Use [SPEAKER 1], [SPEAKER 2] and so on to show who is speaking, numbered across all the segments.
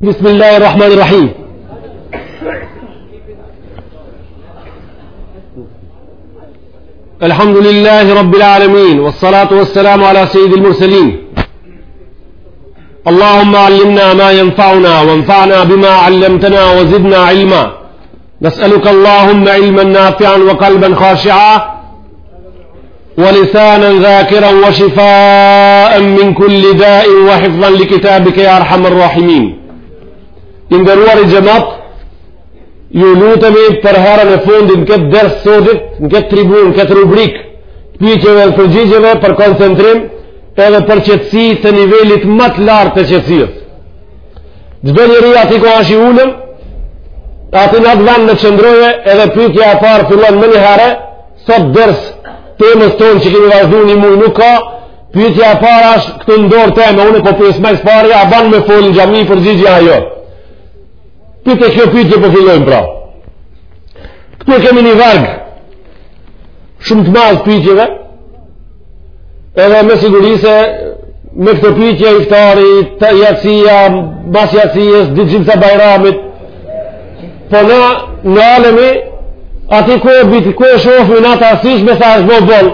[SPEAKER 1] بسم الله الرحمن الرحيم الحمد لله رب العالمين والصلاة والسلام على سيد المرسلين اللهم علمنا ما ينفعنا وانفعنا بما علمتنا وزدنا علما نسألك اللهم علما نافعا وقلبا خاشعا wa lisanan dhakiran wa shifaan min kulli da'in wa hifdhan li kitabika ya arhamar rahimin i nderuari xhemat ju lutemi për herën e fundit në këtë ders sodit në këtë tribun këtë rubrik pyetjeve dhe përgjigjeve për koncentrim edhe për qetësi të nivelit ma të lartë të qetësisë. Çdo njeri aty ku asht i ulun, aty në atë vend le qëndrojë edhe pytja e parë fillon menjëherë, Sot ders temës tonë që kemi vazhdu një muj nuk ka, pyetja e para është këtu në dorë teme, unë po pes më së pari a ban me folë në xhami për gjithçka a jo. Pytje kjo pyetje por po fillojmë pra. Këtu kemi një varg, shumë të madh pyetjeve, Edhe me siguri se me këtë pyetje iftari, te jacija, mas jacijës, dalim te bajrami, po na e nalemi, aty ku e bini, ku e shofim na asisht, se është bo boll,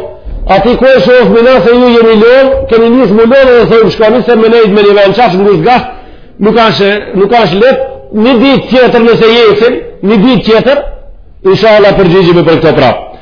[SPEAKER 1] aty ku e shofim na se ju jeni lodh, keni nisë me lodh edhe se jeni shkoni, se me nejtë me një ven qashtu ngusht nuk asht, nuk asht letë, një ditë tjetër nëse jesim, një ditë tjetër, inshallah përgjigjemi për këtë prapë.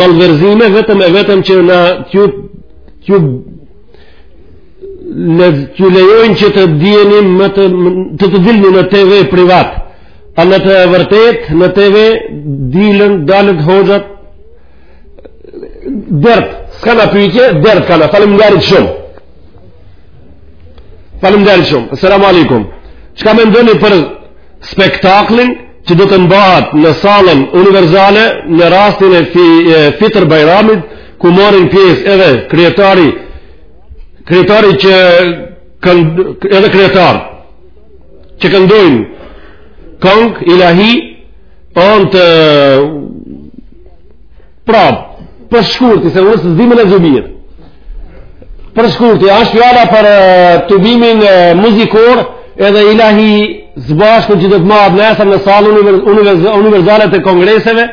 [SPEAKER 1] malverzime vetëm e vetëm që t'ju t'ju le t'ju lejojnë që të dilni në të të, të dilni në TV privat. A në të vërtet në TV dilën dalën hoxhat dert, s'ka naj pyetje, dert kanë. Faleminderit shumë. Faleminderit shumë, selam alejkum. Çka mendoni për spektaklin që do të mbahet në sallën universale në rastin e, fi, e fitër bajramit, ku marrin pjesë edhe kryetari, kryetari që kënd, edhe këngëtarë, që këndojnë këngë, ilahi, onë të Pra, për shkurti, se unë e di ma mirë. Për shkurti, është fjala për tubimin muzikor edhe ilahi s'bashku që do të mahet nesër në sallë univerzale të kongreseve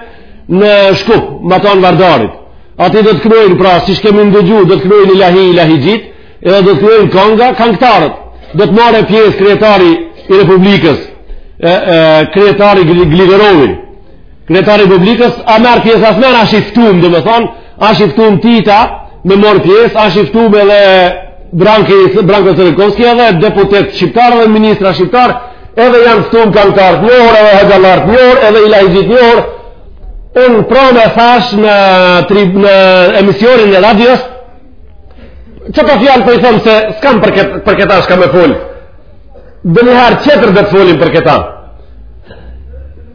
[SPEAKER 1] në Shkup, matan Vardarit. Aty do të knojnë, pra, siç kemi ndëgju, do të knojnë ilahi ilahixhit, edhe do të knojnë kanga kangëtarët. Do të marre pjesë kryetari i Republikës, kryetari Gligorovi, Kryetari Republikës, a merr pjesë a s'merr, ash i ftum, domethanë, ash i ftum dita, me marrë pjesë, ash i ftum edhe Branko Cërvenkovski, edhe deputet shqiptar, edhe ministra shqiptar, edhe janë ftum kangtarë t'njohur, edhe hoxhallarë t'njohur, edhe ilahixhi t'njohur, unë prame thash në, në emisionin e radios, qeto fjalë po i thom se s'kam për, ket, për këta çka me fol, donjëherë tjetër do të folim për këta,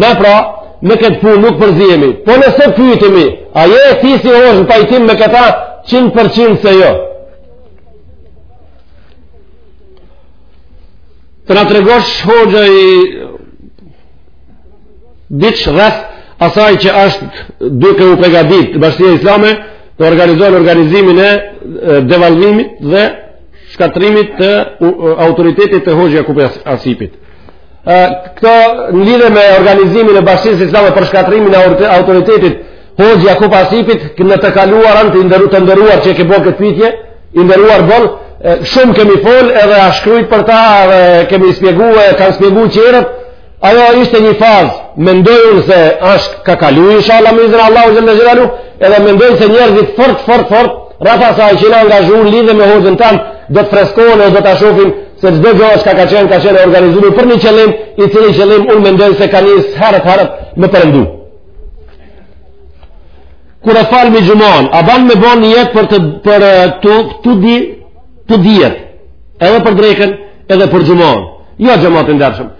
[SPEAKER 1] Ne pra, me këtë punë nuk përzihemi. Po nëse pytemi, a je ti si hoxhë në pajtim me këta 100% se jo? Të na tregosh hoxha diç rreth asaj që është duke u përgatitur Bashkësia Islame të organizojë organizimin e devalvimit dhe shkatërrimit të autoritetit të hoxhë Jakup Asipit. Këto në lidhje me organizimin e bashkësisë islame për shkatërrimin e autoritetit Hoxhë Jakup Asipit, në të kaluarën të nderuar që e ke bërë këtë pytje, i nderuar bërë, shumë kemi folë edhe ashtu shkrujt për ta dhe kemi spjegu e kanë spjegu tjerët, ajo ishte një fazë, mendoj se ashtë ka kalu inshallah bi iznillah azze ve xhelle, edhe mendoj se njerëzit fort, fort, fort, rreth asaj që janë angazhu lidhje me hoxhën tanë, do të freskohen e do ta shofin Se çdo gjë çka ka qenë ka qenë e organizume për një qëllim, i cili qëllim unë mendoj se ka nis herët herët me perëndue. Kur e falmi xhumanë, a ban me bën nijet për të për të të di të diet. Edhe për drekën, edhe për xhumanë. Jo xhemat i ndershëm.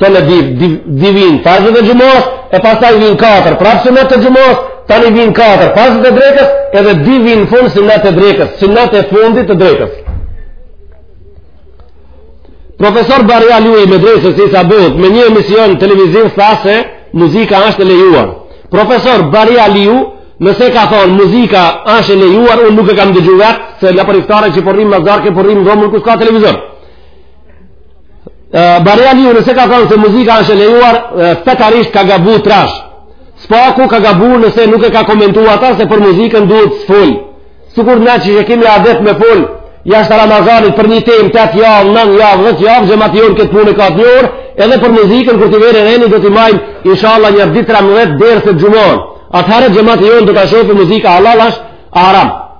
[SPEAKER 1] tani dy, dy, dy vijnë farzet e xhumas, e pastaj vijnë 4, prapë sunete të xhumas, tani vijnë 4, farzet e drekës, edhe dy vijnë në fund sunete të drekës, sunetet e fundit të drekës. Profesor Bahri Aliu me drejtës i sa bëhët, me një emision televiziv tha se muzika është e lejuar. Profesor Bahri Aliu, nëse ka thonë muzika është e lejuar, unë nuk e kam dëgju vet, se na për iftare që porrim mazarke, porrim romën ku s'ka televizor. Bahri Aliu nëse ka thënë se muzika është e lejuar, fetarisht ka gabu trashë. Së paku ka gabu nëse nuk e ka komentu ata se për muzikën duhet shumë fol. Sikur ne që kemi adet me fol, jashtë Ramazanit për një temë, 8 javë, 9 javë, 10 javë, xhemati jonë këtë punë e ka të njohur, edhe për muzikën kur t'i vjen reni do t'i majmë, inshallah një ders të xhumas. Atëherë xhemati jonë do ta shofë muzika halal është a haram.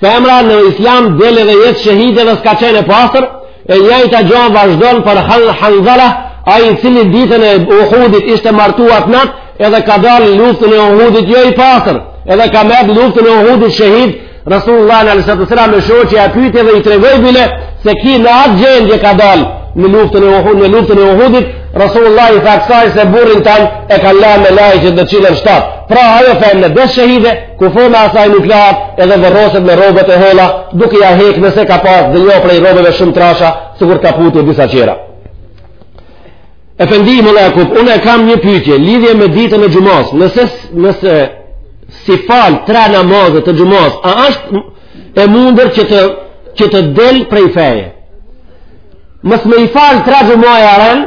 [SPEAKER 1] Femra në islam des edhe jet shehide dhe s'ka qenë e pastër, e njëjta gjë vazhdon për Hanzala, ai i cili ditën e Uhudit ishte martu atë natë, edhe ka dalë në luftën e Uhudit jo i pastër, edhe ka mbet në luftën e Uhudit shehid, Rasulullah sallallahu alaihi wasallam të shoqen e pyeti dhe i tregoi bile se ky në atë gjendje ka dalë në luftën e Uhudit, në luftën e Uhudit, Rasulullah i tha kësaj se burrin tand e kanë la melaqet në qiellin e shtatë. Pra ajo femër në des shehide Kufoma e asaj nuk lahet edhe vorroset me rrobat e holla, duke ja hek nëse ka pas donjo prej rrobeve shumë trasha, sikur kaputi e disa tjera. Efendi mulla Jakup, unë e kam një pytje, lidhje me ditën e xhumas, nëse, nëse s'i fal tre namaze të xhumas, a është e mundër që të, që të del prej feje? Mos me i falë tre xhumaja ren,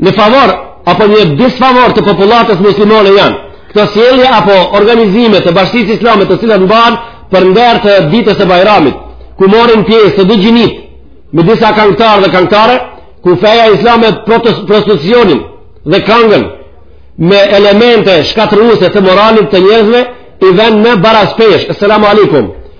[SPEAKER 1] në favor apo një disfavor të popullatës muslimane janë. Këto sjellje apo organizime të bashkësisë islame të cilat mbahen për nder të ditës së Bajramit, ku marrin pjesë të dy gjinitë me disa kangtarë dhe kangtare, ku feja islame prostitucionin dhe kangën me elemente shkatërruese të moralit të njerëzve i ven në baraspeshë. Asalamu alaykum.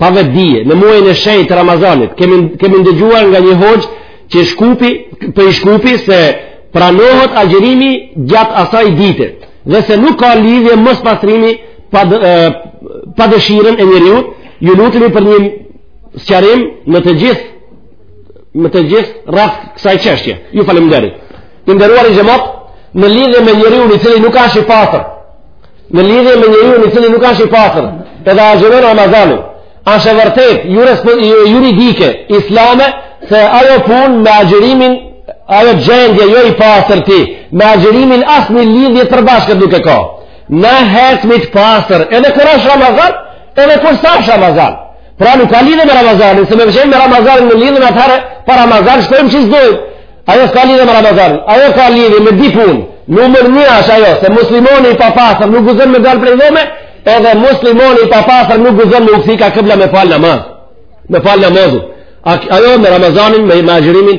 [SPEAKER 1] pa vetëdije, në muajin e shenjtë të Ramazanit, kemi kemi ndëgjuar nga një hoxhë që Shkupi, prej Shkupi se pranohet agjërimi gjatë asaj dite, dhe se nuk ka lidhje mospastrimi pa dë, e, pa dëshirën e njeriut, ju lutemi për një sqarim më të gjithë më të gjerë rreth kësaj çështje. Ju faleminderit. I nderuari xhemat, në lidhje me njeriun i cili nuk asht i pastër, Në lidhje me njeriun i cili nuk asht i pastër, edhe agjëron Ramazanin. Asht e vërtetë jurispr juridike islame se ajo punë me agjërimin ajo gjendje jopastërti, me agjërimin asnjë lidhje të përbashkët nuk e ka. Na jemi të pastër, edhe kur asht Ramazan, edhe kur s'asht Ramazan. Pra nuk ka lidhje me Ramazanin, se me vëshen me Ramazanin ne lidhim, atëherë, pa Ramazan shkojmë qysh dojmë. Ajo s'ka lidhje me Ramazanin, ajo ka lidhje me dy punë, numër një asht ajo, se muslimani i papastër nuk guxon me dalë prej dhome, edhe muslimani i papastër nuk guxon me u kthy ka kibla me falë namaz, me falë namazin. Ajo me Ramazanin, me agjërimin,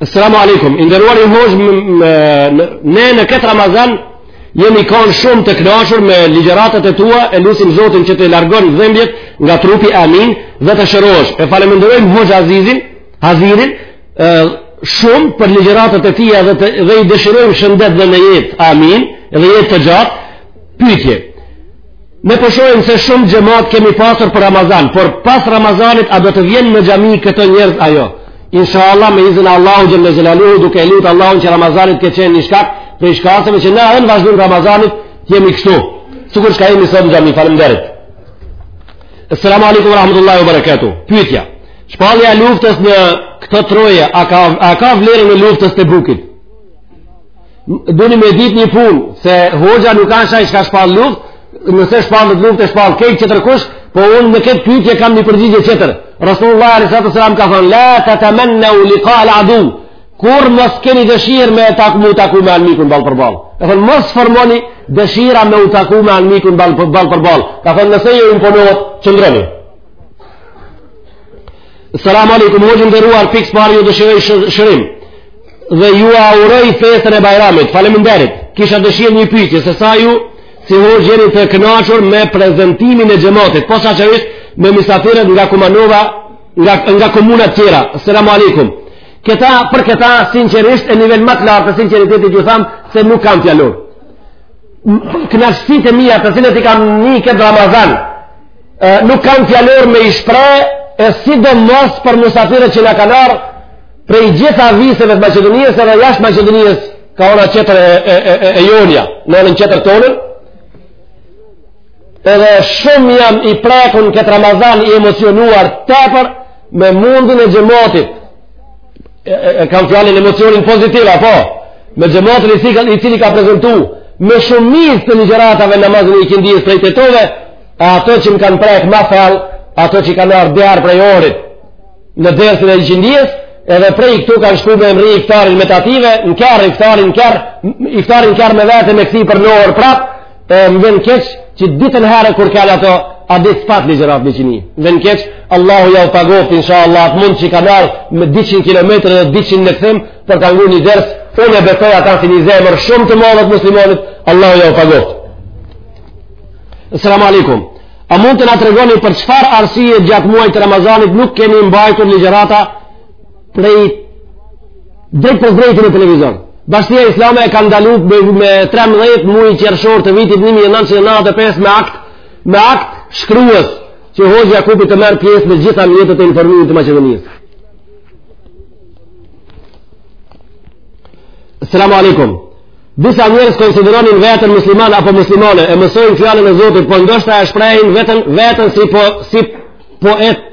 [SPEAKER 1] Assalamu alaikum. I nderuari hoxhë ne në këtë Ramazan jemi kanë shumë të knaqur me ligjëratat e tua e lusim Zotin që të largon dhëmbjet nga trupi amin dhe të shëron. E faleminderojmë hoxhë Azizin, Azirin shumë për ligjëratat e tija dhe të, dhe i dëshirojmë shëndet dhe në jetë. Amin. Dhe jetë të gjatë. Pyetje. Ne po shohim po se shumë xhemat kemi pasur për Ramazan, por pas Ramazanit a do të vijnë në xhami këto njerëz a jo? Insha Allah me izn Allahu xhele xhelaluhu duke e lutë Allahun që Ramazani të ketë qenë një shkak prej shkaqeve që na edhe në vazhdim të Ramazanit të jemi kështu. Sikur çka jemi sot në xhami, faleminderit. Assalamu alaikum wa rahmatullahi wa barakatuh. Pyetja. Shpallja e luftës në këto troje, a ka a ka vlerën e luftës të Bukit? Duhet me ditë një punë, se hoxha nuk asht ai çka shpall luftë, nëse shpallet luftë e shpall krejt tjetërkush, po unë në këtë pytje kam një përgjigje tjetër. Rasulullah a.s. ka thonë, la tetemenneu likael aduv, kurrë mos keni dëshirë me u taku me u taku me armikun ballë për ballë. Ka thonë, mos formoni dëshira me u taku me armikun ballë për ballë. Ball, ball. Ka thonë, nëse ju imponohet, qëndroni. Salamu alaikum, hoxhë i nderuar, pikë së pari ju dëshiroj shërim. Dhe jua uroj festën e Bajramit. Faleminderit. Kisha dëshirë një pyetje se sa ju si hoxhë jeni të kënaqur me prezantimin e xhamatit. Posaçërisht me mysafirët nga Kumanova, nga nga komuna të tjera. Selam aleikum. Këtë për këtë sinqerisht e nivel ma të lartë të sinqeritetit ju tham se nuk kam fjalë. Kënaqësitë e mia, të cilat i kam në këtë Ramazan, nuk kam fjalë me i shpreh e sidomos për mysafirët që na kanë ardhur Prej gjitha viseve të Maqedonijës edhe jashtë Maqedonijës kah ana tjetër e, e, e, e, e jonja, në anën tjetër tonën, edhe shumë jam i prekun këtë Ramazan i emocionuar tepër me mundin e xhematit, e, e, e kam fjalën emocionin pozitiv, po, me xhematin i, cili, i cili ka prezentu, me shumicë të ligjëratave namazin e iqindisë prej Tetove, ato që më kanë prek ma thellë, ato që kanë ardhë deri prej Ohrit, në dersin e iqindisë, edhe prej këtu kanë shku me mbrri iftarin me tative, në kërë, iftarin në kërë, iftarin në kërë me vete me kësi për në Ohër prapë, e më vjen keq që ditën herë kur kanë ato, a ditë s'pat ligjëratë n'iqindi. Më vjen keq, Allahu jau pagoftë, insha Allah, atë mund që kanë ardhë me 200 km dhe 200 në kthim, për me ngu një ders, unë e betoj ata kanë si një zemër shumë të madhët muslimanit, Allahu jau pagoftë. Assalamu alaikum. A mund të na tregoni për çfarë arsye gjatë muajit të Ramazanit nuk keni mbajtur ligjërata prej drejt përdrejti në televizor? Bashkësia Islame e ka ndalu me, me 13 muaj qershor të vitit 1995 me akt me akt shkrues që Hoxha Jakubi të merr pjesë në gjitha mjetet e informimit të Maqedonisë. Selamun alejkum. Disa njerëz konsideronin veten musliman apo muslimane, e mësojnë fjalën e Zotit, por ndoshta e shprehin veten veten si po si poetë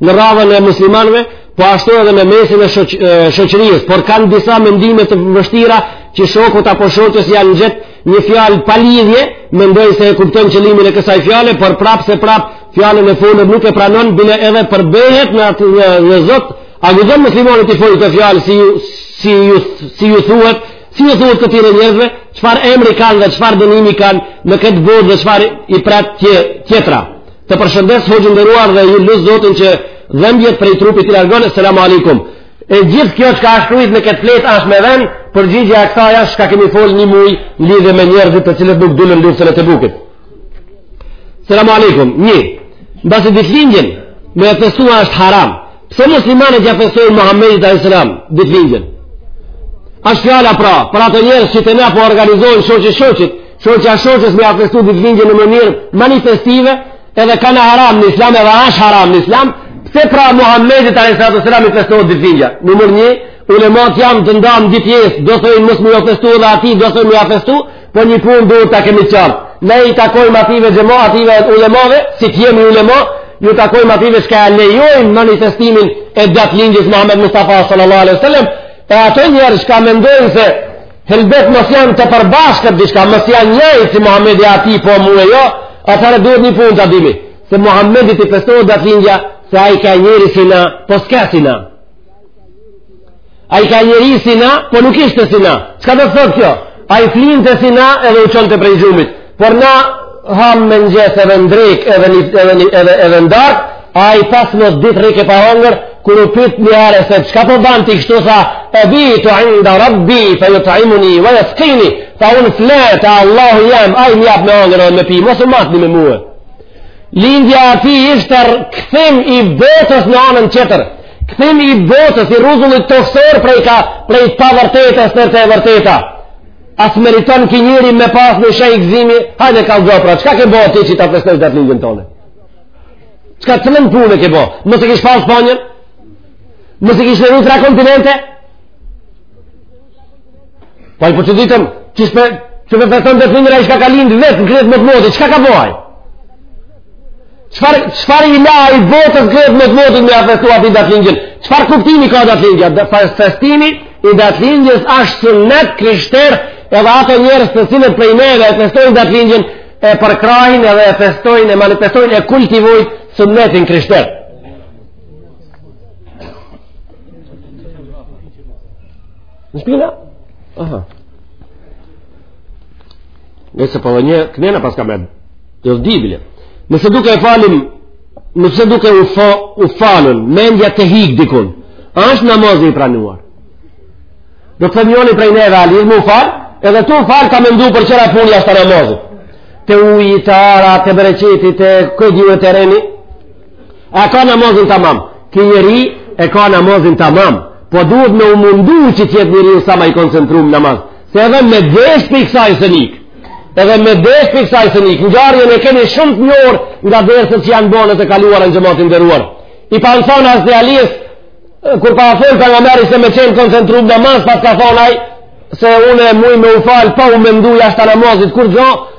[SPEAKER 1] në radhën e muslimanëve, po ashtu edhe në mesin e shoqërisë, por kanë disa mendime të vështira që shokut apo shoqes ia ngjet një fjalë pa lidhje, mendoj se e kupton qëllimin e kësaj fjale, por prapë se prapë fjalën e fundit nuk e pranon, bile edhe përbehet në atë në, në Zot A guxon muslimani të folë këtë fjalë si ju si ju si ju thuhet, si ju thuhet këtyre njerëzve, çfarë emri kanë dhe çfarë dënimi kanë në këtë botë dhe çfarë i pret te, tjetra. Të përshëndes hoxhë i nderuar dhe ju lus Zotin që dhëmbjet prej trupit t'i largon. Selam aleikum. E gjithë kjo që ka shkrujt në këtë fletë është me vend, përgjigja e kësaj është çka kemi folë një muaj lidhje me njerëzit të cilët nuk dulen luftën e Tebukit. Selamu alaikum, një, mbasi ditëlindjen me e festu është haram, pse muslimanët ia festojnë Muhammedit a.s. ditëlindjen? Ashtë fjala pra, për ata njerëz që te ne po organizojnë shoqi shoqit, shoqja shoqes me ia festu ditëlindjen në mënyrë manifestive, edhe kanë haram në islam, edhe ashtë haram në islam, pse pra Muhammedit a.s. i festohet ditëlindja? Numër një, ulemat janë të ndamë dy pjesë, do thojnë mos me ia festu dhe atij, do thojnë me ia festu, Po një punë duhet ta kemi qartë. Ne i takojmë atyve xhemo, atyve ulemave, si të jemi ulema, ju takojmë atyve çka lejojnë manifestimin e datëlindjes Muhammed Mustafa sallallahu alaihi wasallam, e ato njerëz çka mendojnë se helbet mos janë të përbashkët diçka, mos janë njëjtë si Muhammedi, atij po mue jo, atëherë duhet një punë ta dimi. Se Muhammedit i festohet datëlindja se ai ka njeri si na, po s'ka si na. Ai ka njeri si na, po nuk ishte si na. Çka do të thotë kjo? Ai flinte si na edhe u çonte prej gjumit. Por na hamë mëngjes edhe në drekë edhe, edhe, edhe, edhe në darkë, ai pas në ditë rrike pa hongër, kur u pyt një here se çka po ban ti kështu tha, ebitu inda rabbi, fa jut'imuni va jaskini, tha unë fle te Allahu jem, ai m'jap me hongër edhe me pi, mos u matni me mue. Lindja e atij ishte kthim i botës në anën tjetër, kthim i botës i rruzullit tokësor prej ka prej pavërtetës te e vërteta. A s'e meriton ky njeri me pas një shej gëzimi, hajde kallxo pra, çka ke bo ti që ta festojsh datëlindjen tone? Çka, cilën punë ke bo? Mos e kishe pa në Spanjën? Mos i ke shndërru tre kontinente? Pa po i përqë ditëm, që shpe, që me feston datëlindjen ai shka ka lindë vetë në krye të motmotit, çka ka bo ai? Çfarë i la ai botës krye të motmotit me ia festu atij datëlindjen? Çfarë kuptimi ka datëlindja? Dhe festimi i datëlindjes ashtë synet krishter edhe ato njerëz të cilët prej neve e festojnë datëlindjen e përkrahin edhe e festojnë e manifestojnë e kultivojnë synetin krishter. Në shpina? Aha. Nëse po dhe një, kënena pas ka me dhe dhe dibile. Nëse duke e falim, nëse duke u, fa, u falun, mendja të hik dikun, a është namazi i pranuar? Do me thënë njoni prej neve a hi me u falë, edhe tu u falë ka mendu për tjera punë jashtë namazit. Te uji, te ara, te bereqeti, te kojshiu e tereni, A ka namazin tamam? Ky njeri e ka namazin tamam, po duhet me u mundu që të jetë njeriu sa ma i koncentrum në namaz. Se edhe me dasht prej kësaj s'un ik, edhe me dasht prej kësaj s'un ik, ngjarjen e keni shumë të njohur nga derset që janë bërë në të kaluarën, xhemat i nderuar. I patën thonë hazreti Alisë, kur pat thonë Pejgamberi se me qenë koncentru në namaz, paska thonë se une muj me u falë pa u mendu jashtë namazit kurgjo,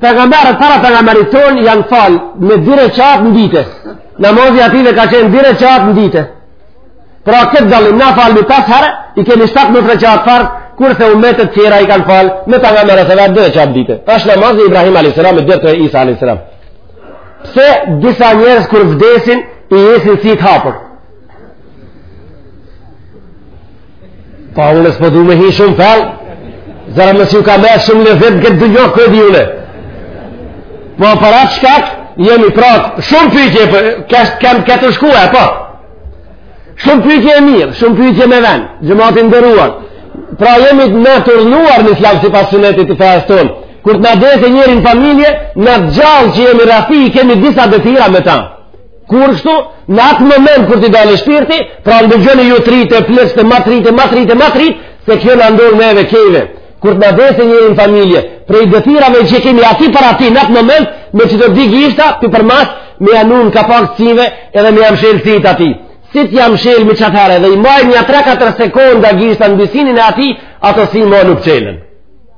[SPEAKER 1] Pejgamberët para pejgamberit tonë janë fal me dy reqatë në ditë. Namazi i atyve ka qenë dy reqatë në ditë. Pra këtë dallim na falemi pesë herë, i kemi 17 reqatë farz, kurse umetet tjera i kanë fal me pejgamberët e vet dy reqatë ditë. Tash namazi Ibrahim a.s. me dhe të Isa a.s. Pse disa njerëz kur vdesin, i jesin sytë hapur. Pa po, unë s'po du me hi shumë fell, zara më si u ka me shumë në vetë këtë dë njohë këtë june. Po për atë shkak, jemi pratë, shumë pyjtje, po, kështë kemë këtë shkua, po. Shumë pyjtje e mirë, shumë pyjtje me vend, xhemat i nderuar. Pra jemi ne t'urdhnuar në Islam si pasuesit të fesë tonë. Kur të na vdes njëri në familje, na t'gjallët që jemi rreth tij, kemi disa detyra me ta. Kur kështu, në atë moment kur t'i dalë shpirti, pra ndëgjoni ju të ritë, pleqtë ma të rritë, ma të rritë, ma të rritë, se kjo na ndodh neve krejtve. Kur të na vdes njëri në familje, prej detyrave që kemi atij për atij në atë moment, me qeta dy gishta, pi për masë, me ja ul kapakt syve, edhe me ja mshel sytë e atij. Si t'ja mshel qatëherë, dhe i man nja 3-4 sekonda gishtat mbi synin e atij, ata sy ma nuk çelen.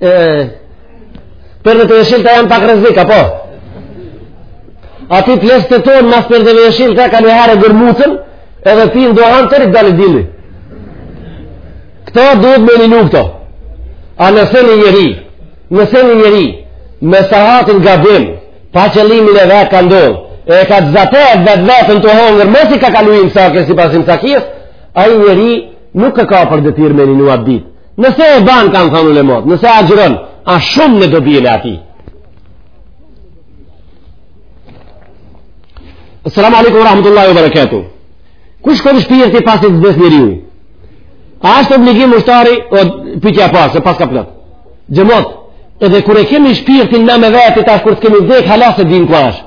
[SPEAKER 1] E, për dhe të jeshil të janë pak rrezik, apo? Ata pleqtë tonë, mas për dhe jeshil të ka një herë gërmutën, edhe ti në dohanë të rikë dalë dili. Këta duhet me njinu kta. A nëse një njeri, nëse një njeri, me sahatin gabim, pa qëllimin e vet ka ngronë, e ka zate vetveten tu hongër, masi ka kalu imsaki, si pas imsakijes, ai njeri nuk ka ka për detyrë me njinu atë ditë. Nëse e ban, kanë thënë ulemot, nëse agjëron, a shumë në dobinë e atij. Assalamu alaikum rahmetullahi wa barakatuh. Ku shkon shpirti pasi të vdes njeriu? A është obligim ushtari o pyetja e parë, se paska plot. Xhemot, edhe kur e kemi shpirtin na me veti tash kur s'kemi vdek hala s'e dimë ku është.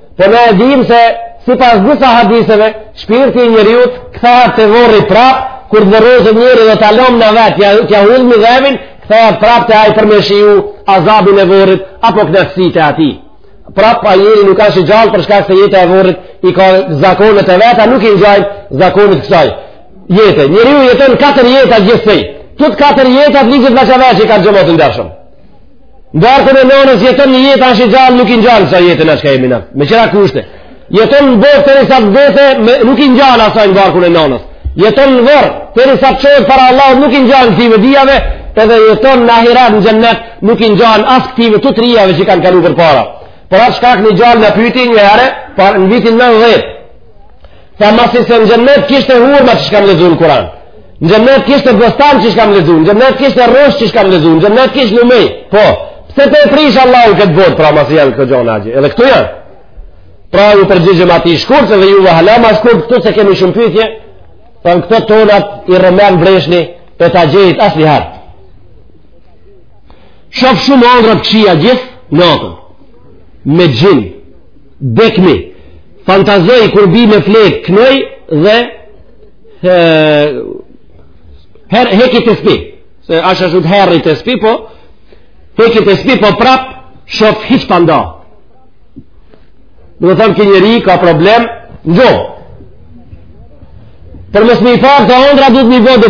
[SPEAKER 1] Po ne e dimë se sipas disa hadiseve, shpirti i njeriut kthehet te vorri prap, kur të vorroset njeri dhe ta lomë na vetë, t'ja, t'ja hudhmi dhevin, kthehet prap te ai për me shiju azabin e vorrit, apo knaqësitë e atij. Prap ai njeri nuk asht i gjallë për shkak se jeta e vorrit, i ka zakonet e veta, nuk i ngjajnë zakonet kësaj jete. Njeriu jeton katër jeta gjithsej. Tut katër jetat ligjet veç e veç i ka, xhemot i ndershëm. N'barkun e nonës jeton një jetë asht i gjallë, nuk i ngjan ksaj jete tash ka jemi na. Me tjera kushte. Jeton në botë teri sa të vdesë, nuk i ngjan asaj në barkun e nonës. Jeton në vorr, teri sa të çohet para Allahut, nuk i ngjan këtyve dyjave, edhe jeton në ahiret në xhennet, nuk i ngjan as këtyve tu trijave që kanë kalu përpara. Për atë shkak një djalë na pyti një herë, par, në vitin 90. Tha masi se në xhennet kishte hurma që shkam lexu në Kuran. Në xhennet kishte bostan që shkam lexu. Në xhennet kishte rrush që shkam lexu. Në xhennet kishte lumej. Po, pse të e prish Allahu këtë botë, pra masi janë këto gjona atje. Edhe këtu janë. Pra ju përgjigjëm atij shkurt dhe ju dhe hala ma shkurt, këtu se kemi shumë pytje, pra në këtë tonat i rëmen breshni për të gjejt asë një hartë. Shof shumë andrra të këqija gjithë natën, me xhinë, dekmi, Fantazoj kur bi me flet, knoj dhe he, her heki tespi. Se as ashtu herri tespi, po heki tespi, po prap shof hiç pa nda. Domethonë ky njeri ka problem jo. Për mos me i parë këto ondrra, duhet mi vë dhe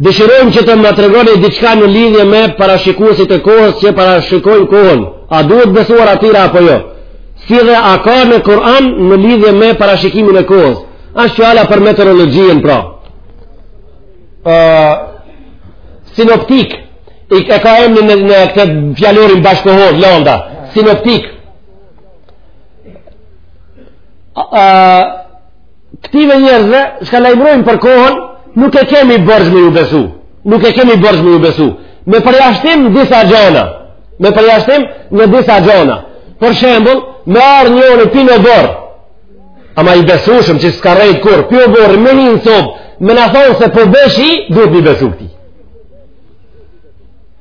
[SPEAKER 1] Dëshirojmë që të më tregoni diçka në lidhje me parashikuesit e kohës që parashikojnë kohën. A duhet besuar atyre apo jo? Si dhe a ka në Kur'an në lidhje me parashikimin e kohës? Ashtë fjala për meteorologjien pra. Uh, sinoptik, e ka emnin në, në këtë fjalorin bashkohor, landa, sinoptik. Uh, Këtive njerëzve, shka lajmërojnë për kohën, nuk e kemi borxh me ju besu. Nuk e kemi borxh me ju besu. Me përjashtim në disa gjona. Me përjashtim në disa gjona. Për shembul, me ardh njoni pi n'oborr. Ama i besueshëm që s'ka rrejt kurr, pi n'oborr, me hi në sobë, me na thonë se po bje shi, po duhet m'i besu këtij.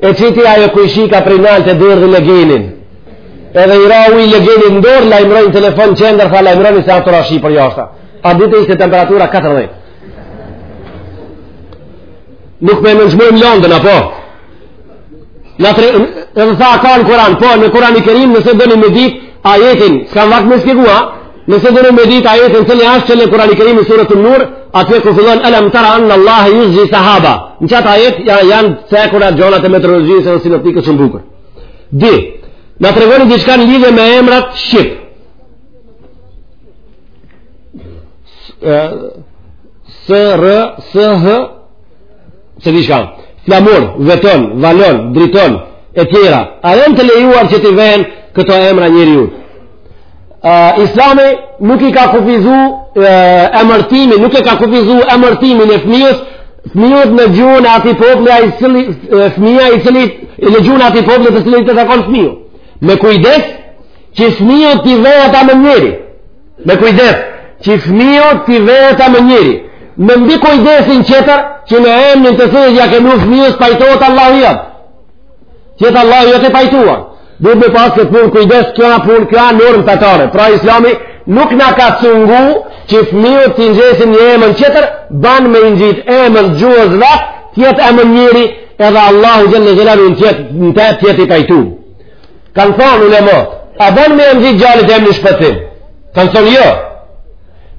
[SPEAKER 1] E qiti ajo kojshika prej nalt e derdhi legenin. Edhe i ra uji legenit n'dorë, lajmrojnë telefon në qendër, fa lajmrojnë se asht tu ra shi përjashta. Atë ditë ishte temperatura 14. Nuk më ngjojnë Londën, apo? Në tre, edhe tha ka në Kuran, po në Kurani Kerim nëse doni me dit ajetin, s'kam vakt me shpjegua, Nëse doni me ditë ajetin se një ashtë që në Kurani Kerim suretun Nur, atje ku fillon elem tera ennallahe juzxhi sehaba. Në qat ajet janë të cekura gjonat e meteorologjisë e të sinoptikës shumë bukur. Di, na tregoni diçka në lidhje me emrat shqip. Së rë, së hë, se di shka, Flamur, Veton, Valon, Driton, e tjera. A janë të lejuar që t'i venë këto emra njeriu. Uh, islami nuk i ka kufizu uh, emërtimin, nuk i ka kufizu emërtimin e fëmijës, fëmijët në gjuhën e atij populli i cili, uh, fëmija i cili, në gjuhën e atij populli të cilit i takon fëmiju. Me kujdes, që fëmijët t'i vehet emën njeri. Me kujdes, që fëmijët t'i vehet emën njeri. Me mbikujdesin tjetër, që në emnin të cilin ja ke vnu fëmijës pajtohet Allah i jabë. Të jetë Allahu i pajtuar. Duhet me pas këtë punë kujdes, kjo punë, kjo normë fetare. Pra islami nuk na ka cungu që fëmiut t'i ngjesin një emën tjetër, ban me i ngjit emën gjuhës ve, të jetë emën njeri, edhe Allahu xhele xhelaluhu të jetë, të jetë i pajtu. Kanë thonë në mot, a ban me i ngjit djalit emën shpëtim? Kanë thonë jo.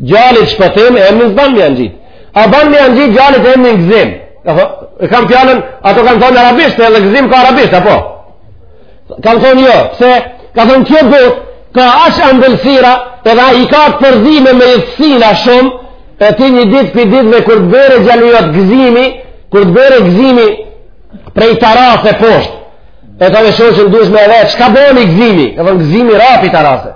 [SPEAKER 1] Djalit Shpëtim emën s'ban me i ngjit. A ban me ia ngjit djalit emnin Gëzim? E kam fjalën, ato kanë thonë arabisht, edhe gëzim ka arabisht, apo? Kam thonë jo, pse, ka thonë kjo botë ka aq ambëlsira, edhe i ka përzime me idhtësina shumë, e ti një ditë prej ditëve kur të bjerë djali jot Gëzimi, kur të bjerë Gëzimi prej tarase poshtë, e ka me shoqën dush me edhe, çka boni Gëzimi? E thonë Gëzimi ra pi tarase.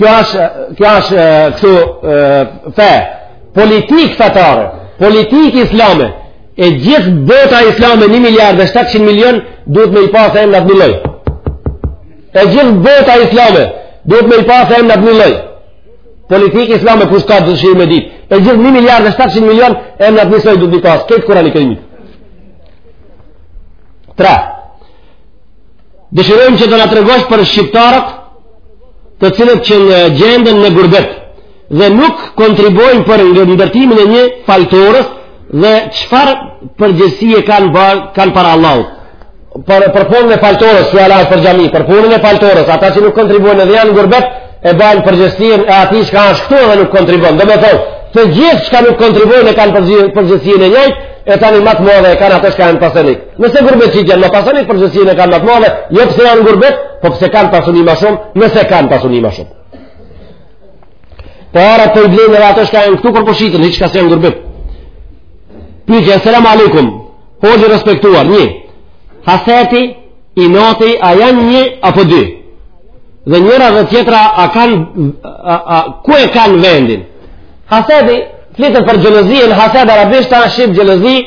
[SPEAKER 1] Kjo është, kjo është këtu fe, politikë fetare, politikë islame, e gjithë bota islame 1 miliard e 700 milion duhet me i pasë emnat njilloj. E gjithë bota islame duhet me i pasë emnat njilloj. Politikë islame kush ka dëshirë me ditë. E gjithë 1 miliard e 700 milion emnat njilloj duhet me i pasë. Këta Kurani Kerimit. Tre. Dëshirojmë që të na tregosh për shqiptarët të cilët që gjenden në gurbet dhe nuk kontribuojnë për ndërtimin e një faltores dhe çfarë përgjegjësie kanë, bar, kanë para Allahut për, për punën e faltores që Allah për xhami, për punën e faltores ata që nuk kontribuojnë dhe janë në gurbet e kanë përgjegjësinë e atij çka është këtu dhe nuk kontribuojnë domethënë të gjithë çka nuk kontribuojnë e kanë përgjegjësinë e njëjtë e tani ma të madhe e kanë ata çka janë pasanik Nëse gurbetçit janë më pasanik përgjegjësinë e kanë më të madhe, jo pse janë gurbet, po pse kanë pasuni më shumë, nëse kanë pasuni më shumë. Para po i blenë dhe ata çka janë këtu për përshitën, hiçka se janë gurbet. Pyetje, selam alejkum, hoxhë i respektuar, një, haseti, inati, a janë një, apo dy? Dhe njëra dhe tjetra, a kanë, a, a, ku e kanë vendin? Haseti, flitet për xhelozinë, haseti arabisht, ta shqip xhelozinë,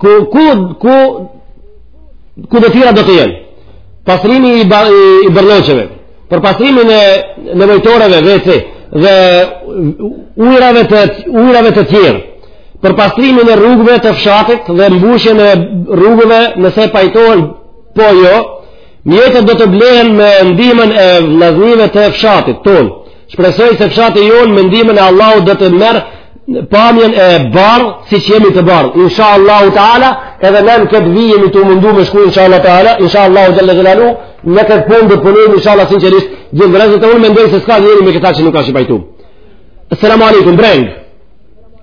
[SPEAKER 1] ku ku ku ku detyra do të jenë pastrimi i ba, i bërloqeve për pastrimin e nevojtoreve vese dhe ujrave të ujrave të tjerë për pastrimin e rrugëve të fshatit dhe mbushjen e rrugëve nëse pajtohen po jo Mjetet do të blehen me ndihmën e vllaznive të fshatit ton. Shpresoj se fshati jon me ndihmën e Allahut do të merr pamjen e bardh siç jemi të bardh. Inshallah taala, edhe ne në këtë vijë jemi tu u mundu me shku inshallah taala, inshallahu xhalla xhelalu, në këtë punë do punu inshallah sinqerisht. Gjithë rrezet e unë mendoj se s'ka njeri me këta që nuk asht i pajtu. Assalamu alaikum, breng.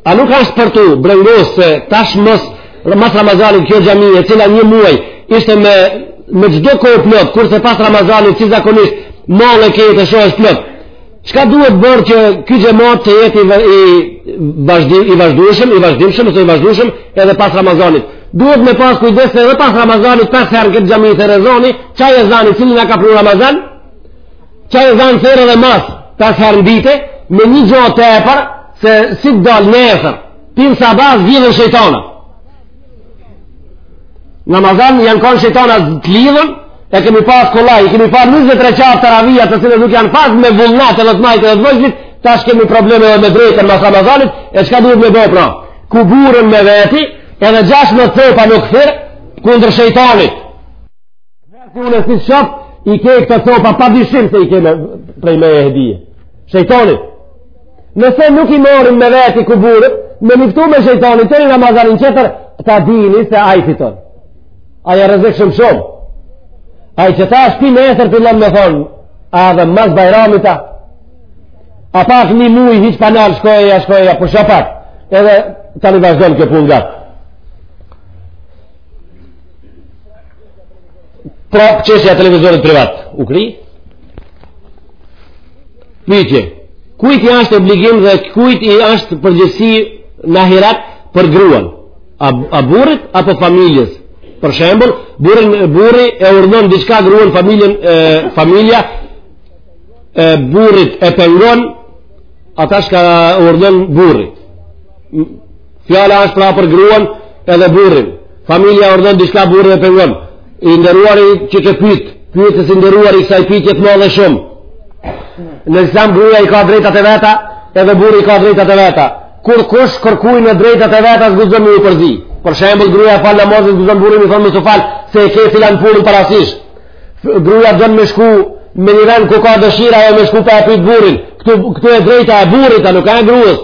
[SPEAKER 1] A nuk është për t'u brengos se tash mas, mas Ramazanit kjo xhami e cila një muaj ishte me, me çdo kohë plot, kurse pas Ramazanit si zakonisht mall e ke të shohësh plot. Çka duhet bërë që ky xhemat të jetë i, i, vazhdi, i vazhdueshëm, i vazhdimshëm, ose i vazhdueshëm edhe pas Ramazanit? Duhet me pas kujdes edhe pas Ramazanit, përherë këtë xhami të rezoni, qaj ezani, cili na ka pru Ramazan? Qaj ezan thërret edhe mas, pesë herë në ditë, me një gjë tepër, se si të dalë nesër, për sabah zgjidhen shejtanat. Në Ramazan janë konë shejtanat të lidhun, e kemi pasë kollaj, i kemi pasë 23 qartë teravia të cilët nuk janë pasë me vullnet edhe të majtë e dhe të vëzhvit, tash kemi probleme dhe me drejtën mas Ramazanit, e çka duhet me bërë pra? Kuburen me veti, edhe gjashtë me thepa në këthirë, kundër shejtanit, Nëse unë e si shëf, i ke këta thepa pa dyshim se i ke me prej me e hedije shejtanit. Nëse nuk i marrim me veti kuburet, me luftu me shejtanin, deri n'Ramazanin tjetër, ta dini se ai fiton. Ai rrezik shumë shumë. Ai që tash ti nesër të lëmë me thonë, edhe mas Bajramit a, a pak një muj, hiç pa nalë, shkojë, ja shkojë, ja për shëpak, edhe tanë vazhdojnë kjo punë nga. pra çështja e televizorit privat u kry pyetje kujt i ashtë obligim dhe kujt i ashtë përgjegjësi në ahirat për gruan a, a burrit apo familjes për shembull burri, burri e urdhon diçka gruan familjen e, familja e burrit e pengon ata çka urdhon burri Fjala është pra për gruan edhe burrin. Familja urdhon diçka burri e pengon. I nderuari që të pyet, pyetës i nderuari i kësaj pyetje të madhe shumë. Në Islam gruaja i ka drejtat e veta, edhe burri i ka drejtat e veta. Kur kush kërkon drejtat e veta, s'guxon me iu përzi. Për shembull, gruaja fal namazin, s'guxon burri me i thonë mos u fal, se e ke filan punën parasish. Gruaja don me shku me një vend ku ka dëshira ajo me shku pa pyet burrin. Këtu këtu e drejta e burrit, a nuk ka gruas?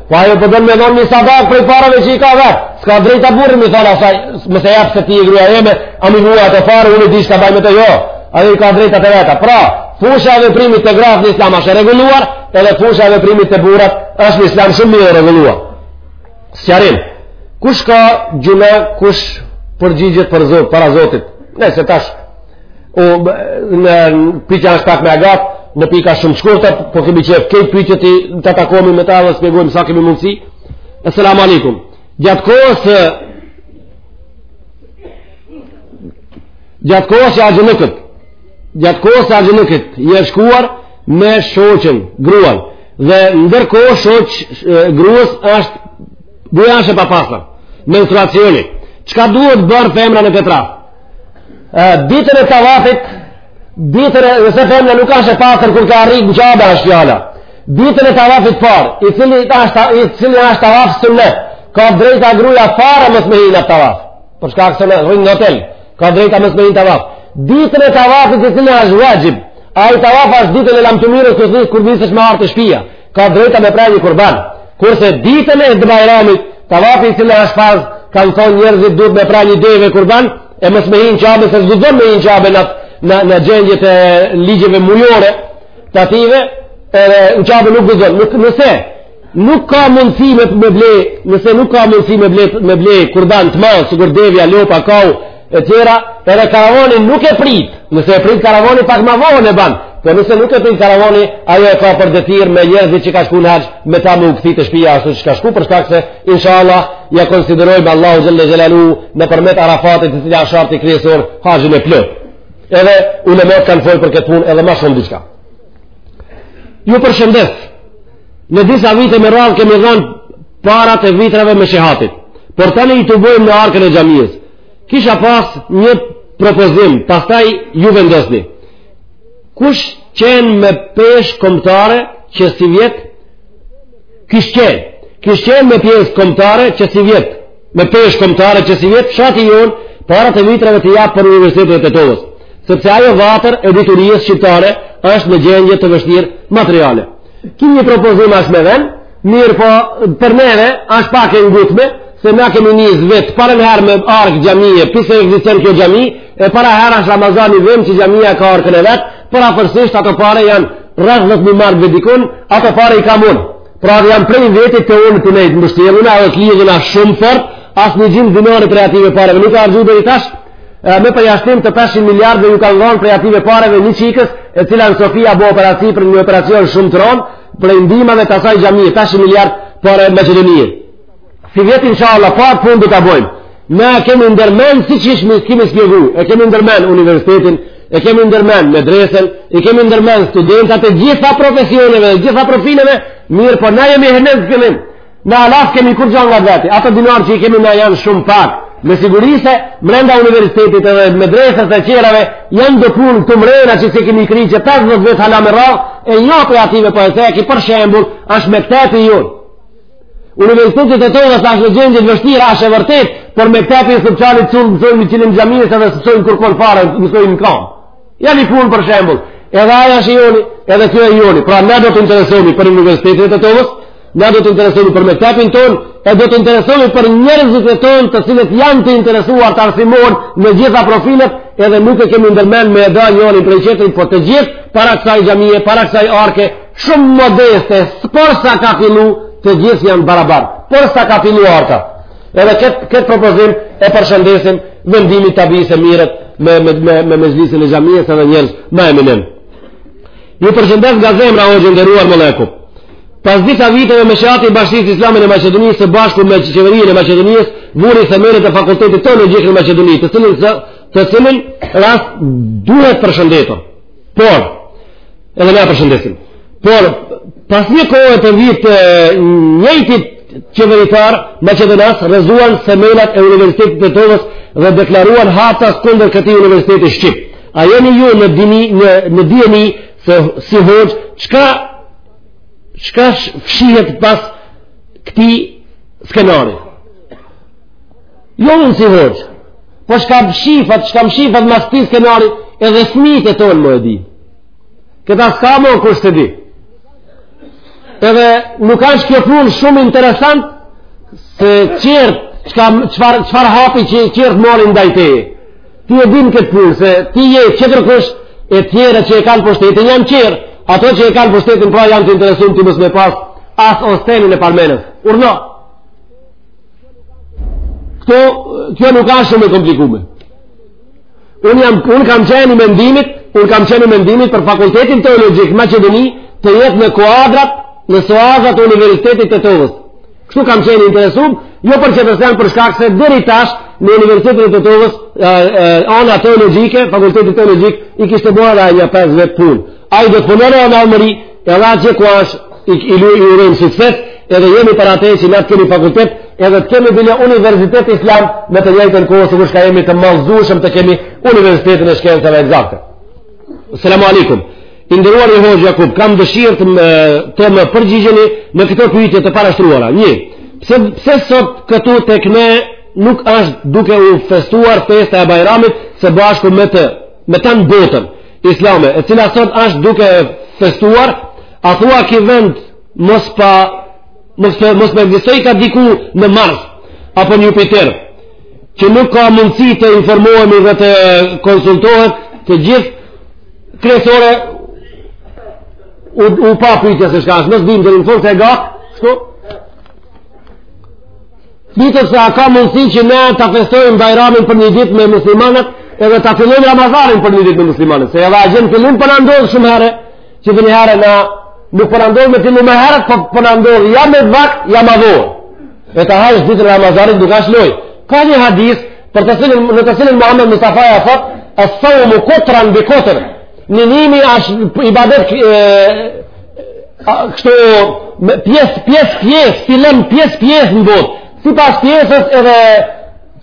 [SPEAKER 1] Po ajo po don me dhon një sadak prej parave që i ka vet. S'ka drejtë burri me i thon asaj, mos e jap se ti je gruaja jeme, ama ato pare unë di çka baj me to jo. Ajo i ka drejtat e veta. Pra, fusha e veprimit të grave në Islam është e rregulluar, edhe fusha e veprimit të burrave është në Islam shumë mirë rregulluar. Sqarim. Kush ka gjynah, kush përgjigjet për Zot, para Zotit. Nëse tash O, në pika është pak ma e gat, në pika shumë shkurta, po kemi qef kejt pyetjet të takomi me ta dhe spjegojmë sa kemi mundësi. Esselamu alaikum. Gjatë kohës së... Gjatë kohës së haxhillëkut, gjatë kohës së haxhillëkut, je shkuar me shoqen, gruan, dhe ndërkohë shoq grues është, gruja është e papastër, menstruacioni. Çka duhet bërë femra në këtë rast? Ditën e tavafit, ditën e, nëse femna nuk ashtë e pastër kur ka arrit në Qabe është fjala, ditën e tavafit parë, i cili ashtë, i cili ashtë tavaf sunnet, ka drejta gruja fare mos me hi në atë tavaf, për shkak se rrin në hotel, ka drejta mos me hi në tavaf. Ditën e tavafit i cili ashtë vaxhib, ai tavaf ashtë ditën e lamtumirës kur, kur nisesh me ardh te shpia, ka drejta me pra një kurban. Kurse ditën e t'Bajramit, tavafi i cili është farz, kanë thonë njerëzit duhet me pra një deve kurban, e mos me hi në Qabe, se s'guxon me hi në Qabe në, në, në gjendjet e ligjeve mujore, të ative, edhe në Qabe nuk guxon. Nuk, nëse nuk ka mundësi me, me ble, nëse nuk ka mundësi me ble, me ble kurban të madh, sikur devja, lopa, kau, e tjera edhe karavoni nuk e prit nëse e prit karavoni pak ma vonë e ban për po nëse nuk e prit karavoni ajo e ka për detyrë me njerëzit që ka shku në haxh me ta me u kthy te shpia ashtu që ka shku për shkak se inshallah ja konsideron Allahu xhelle xhelaluhu nëpërmjet Arafatit i cili asht sharti kryesor haxhin e plotë edhe ulematë kanë folë për këtë punë edhe ma shumë diçka Ju përshëndes në disa vite me radhë kemi dhanë Parat e fitrave Meshihatit. Por tani i tubojmë në arkën e xhamisë. Kisha pas një propozim, pastaj ju vendosni. Kush qenë me peshë kombëtare që sivjet? Kish qenë. Kish qenë me pjesë kombëtare që sivjet. Me peshë kombëtare që sivjet, fshati jonë, parat e fitrave t'i japë për Universitetin e Tetovës sepse ajo vatër e diturisë shqiptare është në gjendje të vështirë materiale. Ky një propozim ashtë me ven, Mirëpo, për neve, ashtë pak e ngutme, se na kemi nis vetë, parën herë me arkë xhamie, prej se ekziston kjo xhami, e para herë ashtë Ramazani vjem që xhamia ka arkën e vet, përafërsisht ato pare janë rreth dhetë mijë marka dikun, ato pare i kam unë. Pra dhe janë prej vjetit te unë të nejtë të mbështjelluna, edhe të lidhuna shumë fort, asnjë gjymës dinari prej ative pareve, nuk u harxhu deri tash, me përjashtim të 500 miliardë që ju kanë dhonë prej ative pareve një çikës, e cila në Sofje bo operaci për një operacion shumë të ronë, Prej ndimave të asaj xhamie, 500 miliard pare Maqedonie. Sivjet inshallah, pak punë do të bojmë. Ne e kemi ndërmen, siç i kemi spjegu, e kemi ndërmen universitetin, e kemi ndërmen medresen, e kemi ndërmen studentat e gjitha profesioneve, e gjitha profileve, mirëpo na jemi hene në fillim. Na hala s'kemi kurgjo nga veti, ato dinar që i kemi na janë shumë pak, me siguri se, mrenda universitetit edhe medresës e tjerave, janë do punë këtu mrena që s'e kemi kry që pesë vjet hala me radhë, e një për ative për po e theki, për shembul, është mektepi jonë. Universiteti i Tetovës është në gjendje të vështirë, është e vërtetë, por mektepi e sëpqalit cëllë, mësojnë në qëllim xhamisë edhe sëpqojnë kërkon fare, mësojnë në kamë. Janë një punë për shembul, edhe aja është joni, edhe kjo e joni, pra ne do të interesomi për universitetin e Tetovës, ne do të interesomi për mektepin tonë, e do të interesomi për njerëzit e tonë të cilët janë të interesuar të arsimohen në gjitha profilet, edhe nuk e kemi ndërmend me e da njanin prej tjetrit, po të gjithë para kësaj xhamie, para kësaj arke, shumë modeste, porsa ka fillu, të gjithë janë barabar, porsa ka fillu arka, Edhe këtë kët propozim e përshëndesim vendimit tabi se merret me, me, me, me mexhlisin e xhamisë edhe njerëz ma eminent. Ju përshëndes nga zemra hoxhë i nderuar Mulla Jakup. Pas disa viteve meshihati i bashkësisë islame në Maqedoni së bashku me qeverinë e Maqedonisë, vuri themelet e fakultetit teologjik në Maqedoni, të cilin, të cilin rast duhet përshëndetur. Por, edhe na përshëndesim, por, pas një kohe të vit njëjtit qeveritarë maqedonas rrëzuan themelet e Universitetit të Tetovës dhe deklaruan haptas kundër këtij Universitetit Shqip. A jeni ju në dijeni, në, në dijeni, se si hoxhë, çka, çka fshihet pas këtij skenari? Jo unë si hoxhë, po shka mshifet, shka mshifet mas këtij skenari, edhe fmijt e tonë e dinë. Këta s'ka më në kështë të di. Edhe nuk ashtë kjo punë shumë interesante, se qërtë, çfarë, çfarë hapi që qërtë marrin ndaj teje. Ti e din këtë punë, se ti je qëtër kështë, e tjere që e kanë për shtetin janë qërë, ato që e kanë për shtetin pra janë të interesun të mësë me pasë, asë ostenin e parmenës. Urna! Këto, kjo nuk asht shumë e komplikume. Unë, jam, unë kam qenë i mendimit, unë kam qenë i mendimit për fakultetin teologjik në Maqedoni të jetë në kuadër, në suazat e Universitetit të Tetovës. Kështu kam qenë i interesum, jo për tjetër sen për shkak se deri tash në Universitetin e Tetovës, ana teologjike, fakulteti teologjik, i kishte bërë dhe një 5 vetë punë. Ai do të punonte e në almëri, Edhe atje ku është, i, i, i, i urojmë sukses, edhe jemi për atë që na të kemi fakultet, edhe të kemi bile universitet islam me të njëjtën kohë sikur shka jemi të mallëzueshëm të kemi universitetin e shkencave eksakte. Selamu alejkum. I nderuar hoxhë Jakup, kam dëshirë të më, të më përgjigjeni në këto pyetje të parashtruara. 1. Pse pse sot këtu tek ne nuk është duke u festuar festa e Bajramit së bashku me të me tanë botën islame, e cila sot është duke festuar, a thua ky vend mos po mos, mos me ekzistojka diku në Mars, apo në Jupiter, që nuk ka mundësi të informohemi dhe të konsultohemi të gjithë kryesore u, u pa pytja se çka është, mos t'him deri në fund se e gatë, shtu. Ditët se a ka mundësi që ne ta festojmë bajramin për një ditë me muslimanët edhe ta fillojmë Ramazanin për një ditë me muslimanët. Se edhe agjërim fillimi po na ndodh shumë herë, që për një herë në nuk po na ndodh me fillu ma herët, por po na ndodh ja me vakt, ja ma vonë. E ta hajsh ditën e Ramazanit nuk ashtë lojë. Ka një hadis, për të cilin, në të cilin Muhammed Mustafa ja thot, es-saumu kutran bi kutr, Agjinimi është ibadet kështu pjesë pjesë pjesë, fillon pjesë pjesë në botë. Sipas pjesës edhe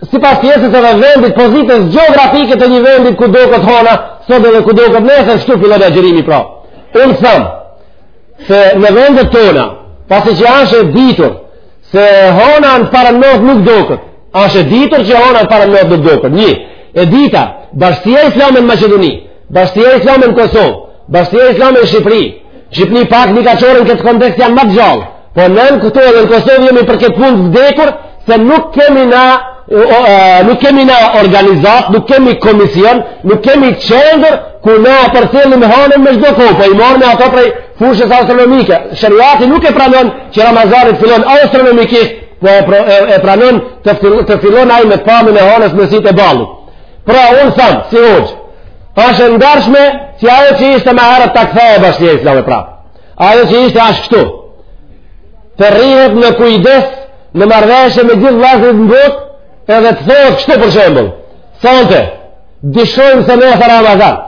[SPEAKER 1] sipas pjesës edhe vendit, pozitës gjeografike të një vendit ku doket hona, sot edhe ku doket nesër, kështu fillon agjërimi pra. Unë tham, se në vendet tona, pasi që ashtë e ditur, Se hona në parën natë nuk doket. Ashtë e ditur që hona në parën natë nuk doket. Një, e dita, bashkësia islame në Maqedoni, bashkësia islame në Kosovë, bashkësia islame në Shqipëri, Shqipëni pak një ka herë në këtë kontekst janë ma të gjallë, po ne, ne këtu edhe në Kosovë jemi për këtë punë të vdekur, se nuk kemi na nuk kemi na organizatë, nuk kemi komision, nuk kemi qendër ku na e përcjellim hanën me çdo kohë, po i marrim ato prej Fushës astronomike, shëriati nuk e pranon që Ramazani të fillon astronomikisht, po e, pra, e, e pranon të, fil, të fillon ai me pamjen e honës me sytë e ballit. Pra, unë tham, si hoxhë, është e ndershme që ajo që ishte ma herët të kthehet në bashkësinë islame pra. Ajo që ishte ashtë kështu. Të rrihet në kujdes në marrëveshje me gjithë vllaznit në botë, edhe të thohet kështu për shembull. Sonte, dyshojmë se nesër Ramazan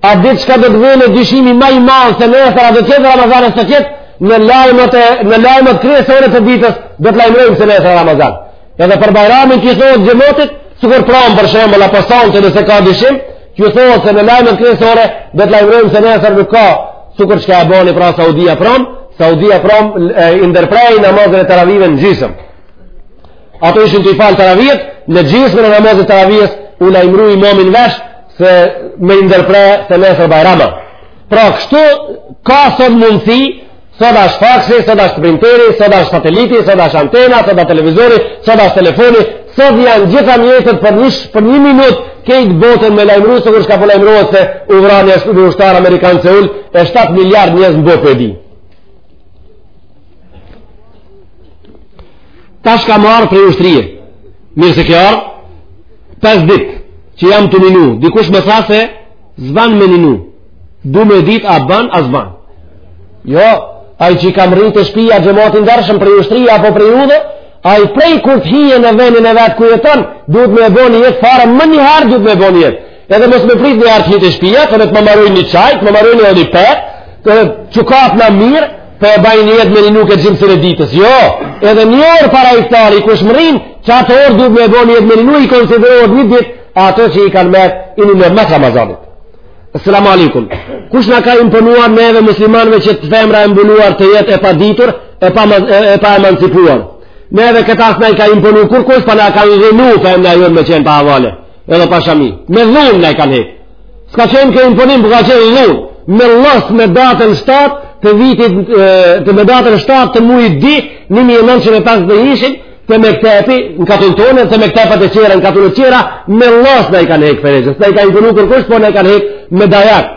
[SPEAKER 1] At ditë çka do të vijë dyshimi ma i madh se nesër, a do t'jetë Ramazan a s'do t'jetë, në lajmet, e, në lajmet kryesore të ditës, do të lajmërojmë se nesër Ramazan. Edhe për bajramin t'i thohet xhematit, sikur pramë për shembull, apo sonte nëse ka dyshim, t'i thohet se në lajmet kryesore, do të lajmërojmë se nesër nuk ka, sikur çka e boni pra Saudia pramë, Saudia pramë, e, i ndërpreu namazin e teravive në gjysëm. Ata ishin tu i falë teravijet, në gjysëm të namazit teravijes, u lajmru imami n'vesh, se me ndërpre se nesër bajram a. Pra kështu, ka sot mundësi, sot ashtë faksi, sot ashtë printeri, sot ashtë sateliti, sot ashtë antena, sot ashtë televizori, sot ashtë telefoni, sot janë gjitha mjetet për një, për një minut, krejt botën me lajmru, sikur çka po, po lajmrohet, se u vra ni ushtar amerikan Seul, e 7 miliardë njerëz në botë e dinë. Tash kam ardh prej ushtrie, mirë se ke ardh, 5 dit që jam tu ninu, dikush me tha se s'ban me ninu, du me ditë a ban, a s'ban. Jo, ai që ka mrri te shpia xhemat i ndershëm prej ushtrie apo prej udhe, ai prej kur të hije në venin e vet ku jeton, duhet me e bo nijet fare, menjëherë duhet me e bo nijet. Edhe mos me prit njëherë të hi te shpia, të më të më marojnë një çaj, të më marojnë një pet, të në që ka atë në mirë, por po e ban nijet me ninu ke gjymsa e ditës. Jo, edhe një orë para iftari, kush mrrin, që atë orë duhet me bo nijet me ninu, i konsiderohet një ditë, e ato që i kanë met, i ninon mas Ramazanit. Assalamu alaikum. Kush na ka imponuar neve muslimanëve që femra e mbuluar të jetë e paditur, e pa e paemancipuar. Neve këta s'na i ka imponuar kurkush, po na ka imponu femra jonë me qenë pa havale. edhe pa shami. Me dhunë na i kanë hek. S'ka qenë kjo imponim, por po ka qenë dhunë. Me llos me datën 7 të vitit, me datën 7 të mujit dy, 1951, te mektepi në katun tonë, te mektepat e qera në katunet qera, me llos na i kanë hek ferexhet. Na i ka imponu kurkush, po na i kanë hek me dajak.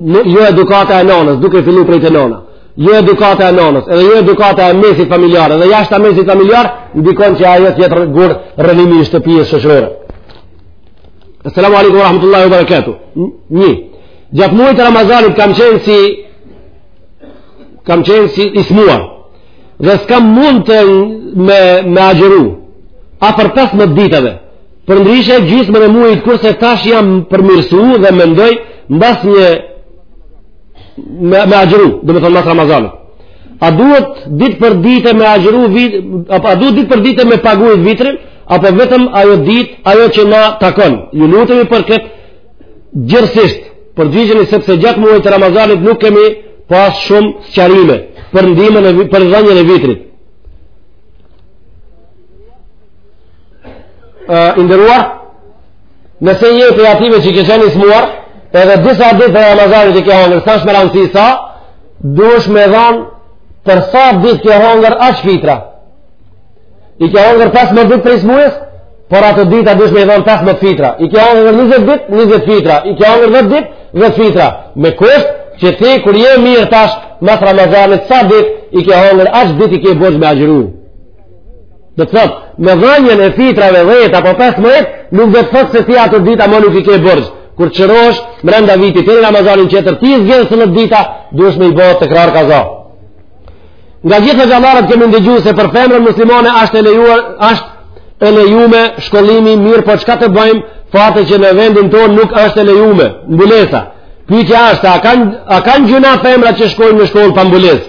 [SPEAKER 1] joedukata e nanës, duke fillu prej te nana, joedukata e nanës, edhe joedukata e mesit familjar, edhe jashta mesit familjar, ndikon që ajo të jetë gur rrënimi i shtëpisë shoqërore. Assalamu alaikum wa rahmatullahi wa barakatuh. Një, gjatë muajt të Ramazanit kam qenë si, kam qenë si i smuar, dhe s'kam mundt me, me agjëru, afër 15 ditave, Përndryshe gjysmën e mujit, kurse tash jam përmirësu dhe mendoj, mbas një me, me agjëru, domethonë mas Ramazanit. A duhet ditë për dite me agjëru, vit, a duhet ditë për dite me pagu vitrin, apo vetëm ajo ditë, ajo që na takon. Ju lutemi për këtë gjerësisht, përgjigjeni sepse gjatë mujit të Ramazanit nuk kemi pas shumë sqarime për ndihmën e, për dhënien e vitrit. uh, i nderuar nëse një e kreative që ke qenë i smuar edhe disa ditë prej Ramazanit i ke hongër s'osht me rëndësi sa duesh me dhanë për sa ditë ke hongër aq fitra i ke hongër 15 ditë prej smujës për ato dita duesh me dhanë 15 fitra i ke hongër 20 ditë 20 fitra i ke hongër 10 ditë 10 fitra me kusht që ti kur je mirë tash mas Ramazanit sa ditë i ke hongër aq ditë i ke borxh me agjëru Do të thotë, me dhënien e fitrave 10 apo 15, nuk do të thotë se ti ato dita më nuk i ke borxh. Kur shërohesh brenda vitit në Ramazanin tjetër ti zgjidh se në dita duhet me i bo tekrar kaza. Nga gjithë hoxhallarët kemi ndëgjuar se për femrën muslimane është e lejuar, është e lejuar shkollimi mirëpo çka të bëjmë? Fatë që në vendin tonë nuk është e lejuar mbulesa. Pyetja është, a kanë a kanë gjynah femrat që shkojnë në shkollë pa mbulesë?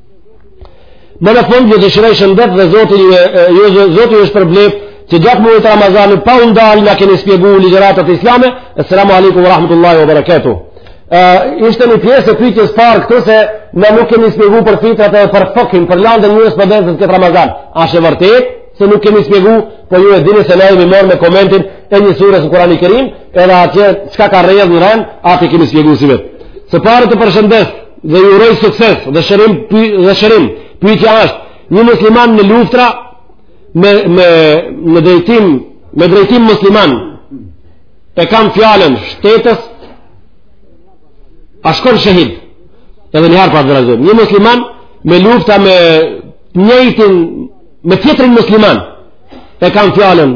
[SPEAKER 1] Më në fund, ju dëshiroj shëndet dhe Zoti ju, ju, Zoti ju shpërbleftë që gjatë mujit Ramazan pa u ndalë na keni spjegu ligjëratat islame. Assalamu alaikum wa rahmatullahi wa barakatuh. Uh, ishte një pjesë e pyetjes parë këtu se ne nuk kemi spjegu për fitrat e për fikhin, për landën njërës për dhezët këtë Ramazan. Asht e vërtetë, se nuk kemi spjegu, po ju e dini se na jemi marrë me komentin e një sures në Kurani Kerim, edhe atje, çka ka rrjedhë në rend, atë e kemi spjegu si vetë. Së pari të përshëndes, Dhe ju uroj sukses dhe shërim dhe shërim. Pyetja është, një musliman në luftra me me në drejtim, me drejtim musliman. E kam fjalën shtetës a shkon shehid. Edhe një herë pa drejtim. Një musliman në luftra me njëjtin me tjetrin musliman. E kam fjalën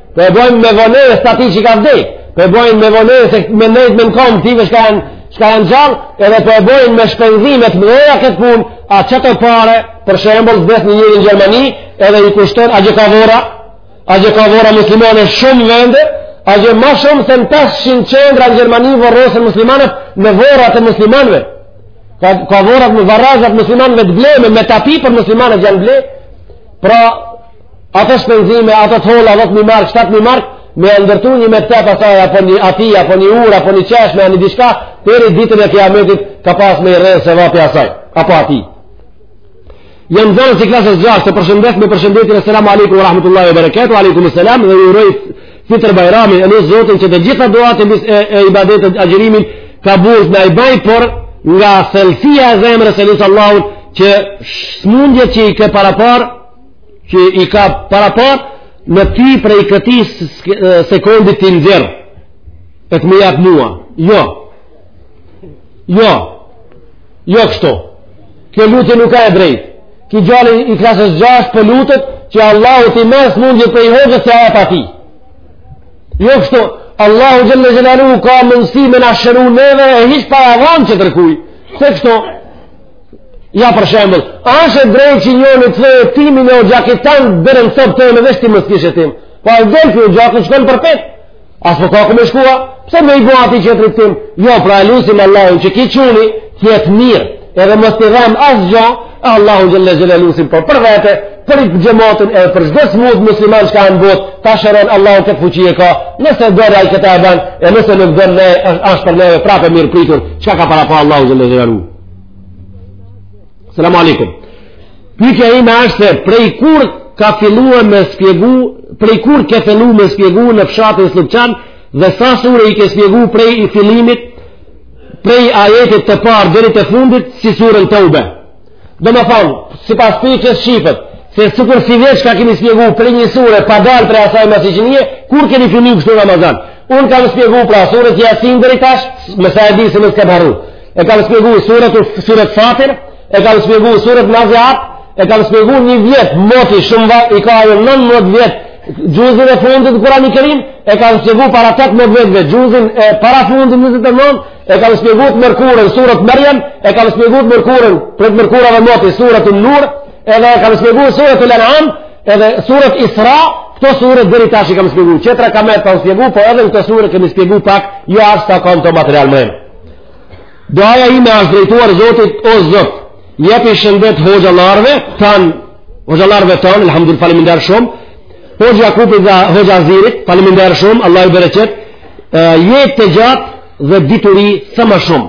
[SPEAKER 1] Po e bojnë me vonesë atij që ka vdek, po e bojnë me vonesë me nejtë në komë këtyve shka janë, shka janë gjallë, edhe po e bojnë me shpenzime të mëdhaja këtë punë, a qato pare, për shembull, vdes një njeri në Gjermani, edhe i kushton, atje ka vorra, atje ka vorra muslimane shumë vende, atje ma shumë se në 500 qendra në Gjermani vorrosen muslimanët në vorrat e muslimanve. Ka, ka vorra në varrezat muslimanve të bleme, me tapi për muslimanët janë ble, pra Ato shpenzime, ato të hola, ato tetë mijë markë, shtatë mijë markë, me e ndërtu një mektep asaj, apo një atij, apo një urë, apo një çeshme, apo një diçka, deri ditën e kiametit ka pas me i rrjedhë sevapi asaj, apo atij. Jam nxanës i klasës gjashtë, të përshëndes me përshëndetjen esselamu alejkum ve rahmetullahi ve berekatuhu, alejkum selam, dhe ju uroj fitër bajramin, e lus Zotin që të gjitha duat e, e, e ibadetet agjërimin, kabull të na i baj, por nga thellësia e zemrës e lus Allahun, që smundjet që i ke paraparë, që i ka paraparë në ty prej këtij sekondi t'i nxjerr e të m'i jap mua jo jo jo kështu kjo lutje nuk ka e drejt ky djali i klasës gjashtë po lutet që Allahu t'i merr smundjet prej hoxhës e t'ia jap atij jo kështu Allahu xhelle xhelaluhu ka mundësi me na shëru neve e hiç pa ia dhan tjetërkujt pse kështu Ja për shembull, a është e drejtë që një në të e timi në o gjakit tanë të bërën të të në veshti më s'kishe tim? Po e delë për o gjakit shkon për petë. Asë po ka me shku? Pse me i bo ati që e të tim? Jo, pra e lusim Allahun që ky çuni të jetë mirë. Edhe mos t'i dhemb asgjo, Allahun xhele xhelaluhu e lusim për për vete, për xhematin e për çdo të smutë musliman që ka në botë, ta shëron Allahu, këtë fuqi e ka, nëse don ai këta e banë, e nëse nuk don e, është për neve prape mirë pritur, që ka para pa Allahun xhele xhelaluhu e lusim. Selam alejkum. Pyetja ime është se prej kur ka fillu me spjegu, prej kur ke fillu me spjegu në fshatin Slupçan dhe sa sure i ke spjegu prej fillimit, prej ajetit të parë deri te fundit si surën Teube. Domethon, sipas pyetjes shifet, se sikur sivjet që kemi spjegu prej një sure pa dalë prej asaj më siçnie, kur kemi fillu kështu Ramazan? Unë kam spjegu pra surën Yasin deri tash, me sa e di se e kam mbaruar. e kam shpjegu suretul Fatir, e kam shpjegu suret Naziat, e kam shpjegu një vjet moti shumë va, i ka ajo 19 vjet xhuzin e fundit të Kurani Kerim, e kam shpjegu para 18 vjetve xhuzin e parafundit 29, e kam shpjegu të mërkurën suret Merjem, e kam shpjegu të mërkurën për të mërkura moti suretun Nur, edhe e kam shpjegu suretul Enam, edhe suret Isra, Këto sure deri tash i kam shpjeguar. Tjetra kam edhe pa shpjeguar, po edhe këto sure kemi shpjeguar pak, jo aq sa ka material më. Duaja ime është drejtuar Zotit o Zot. Japi shëndet hoxhallarëve tan, hoxhallarëve tan, alhamdulillah faleminderit shumë. Hoxha Jakupit dhe hoxha Azirit, faleminderit shumë, Allahu bereqet. Jetë të gjatë dhe dituri sa më shumë.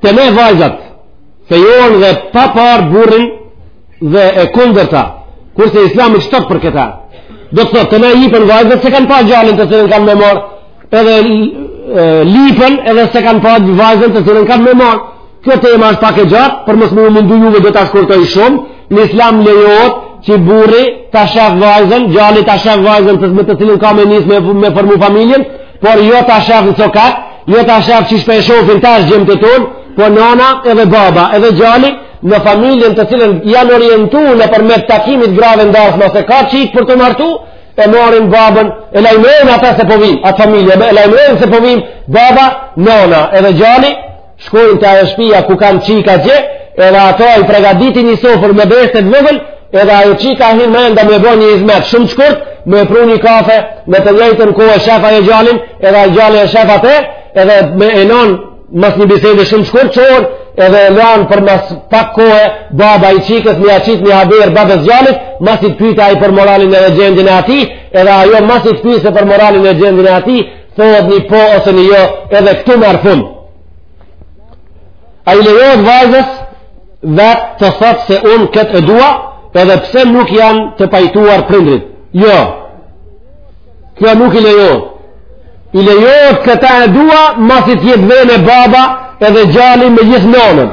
[SPEAKER 1] Te ne vajzat fejohen edhe pa e parë burrin dhe e kundërta kurse islami ç'thot për këta do të thotë te ne jipen vajzat s'e kanë pa gjalin të cilin kanë me morr edhe lypen edhe s'e kanë pa vajzën të cilën kanë me morr kjo tema është pak e gjatë për mos me mundu juve do ta shkurtoj shumë në islam lejohet që burri ta shef vajzën gjali ta shef vajzën të me të cilën ka me nis me me formu familjen por jo ta shef në sokak jo ta shef qysh pe shofin tash gjemtë tonë po nana edhe baba edhe gjali në familjen të cilën janë orientu nëpërmjet takimit grave ndërsa a ka çikë për të martu, e marrin babën, e lajmërojnë ata se po vim, atë familje, e lajmërojnë se po vim, baba, nona, edhe gjali, shkojnë te ajo shpia ku kanë çika gjet, edhe ato e pregaditin një sofër me bërës të vogël, edhe ajo çika hin mrenda me bo një hyzmet shumë shkurt, me pru një kafe, me të njëjtën ku e shef ajo gjalin, edhe ai gjali e shef ate, edhe menon Mas një bisede shumë shkurt çohen, edhe e lanë për mas pak kohe, baba i çikës m'ja qit një haber babës gjalit, masi të pyet ai për moralin e gjendjen e atij, edhe ajo masi të pyet për moralin e gjendjen e atij, thohet një po ose një jo, edhe këtu merr fund. A i lejohet vajzës vetë të thotë se unë këtë e dua, edhe pse nuk janë të pajtuar prindrit. Jo, Kjo nuk i lejohet. I lejohet këta e dua, masi t'jetë n'ven baba edhe gjali me gjithë nonën.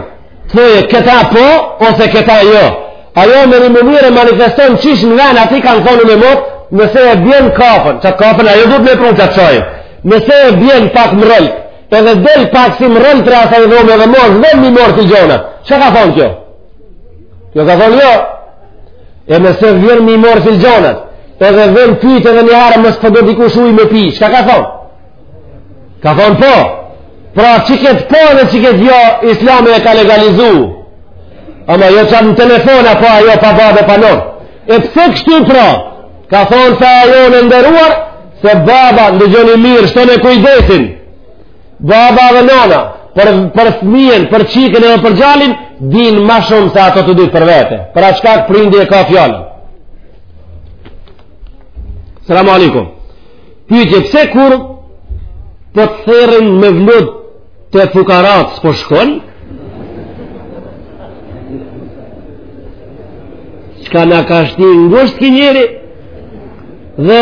[SPEAKER 1] Thuje, këta po, ose këta jo. Ajo me një mënyrë e manifeston qysh në ven, aty kanë thonë me mot, nëse e bjen kafen, qat kafen ajo duhet me pru qat çaj. Nëse e bjen pak mrrolt, edhe del pak si mrrolt prej asaj dhome dhe mo s'vjen m'i marrë filxhanat. Çka ka thonë kjo? Kjo ka thonë jo, e nëse vjen m'i marrë filxhanët, edhe vjen pyt edhe një herë mos po do dikush ujë me pi, çka ka thonë? Ka thonë po, pra qikët po dhe qikët jo, islami e ka legalizu, ama jo që në telefona po a jo pa babë e pa nonë, e pse kështu pra, ka thonë fa ajo në nderuar, se baba ndëgjoni mirë, shtone kujdesin, Baba dhe nana, për, për fëmijën, për çikën edhe për gjalin, dinë ma shumë se ato të dy për vete. Për atë shkak prindi e ka fjalën. Selamu alejkum. Pytje, pse kur po të thërrin mevlud te fukarat s'po shkon? Çka na ka shti ngusht ky njeri? Dhe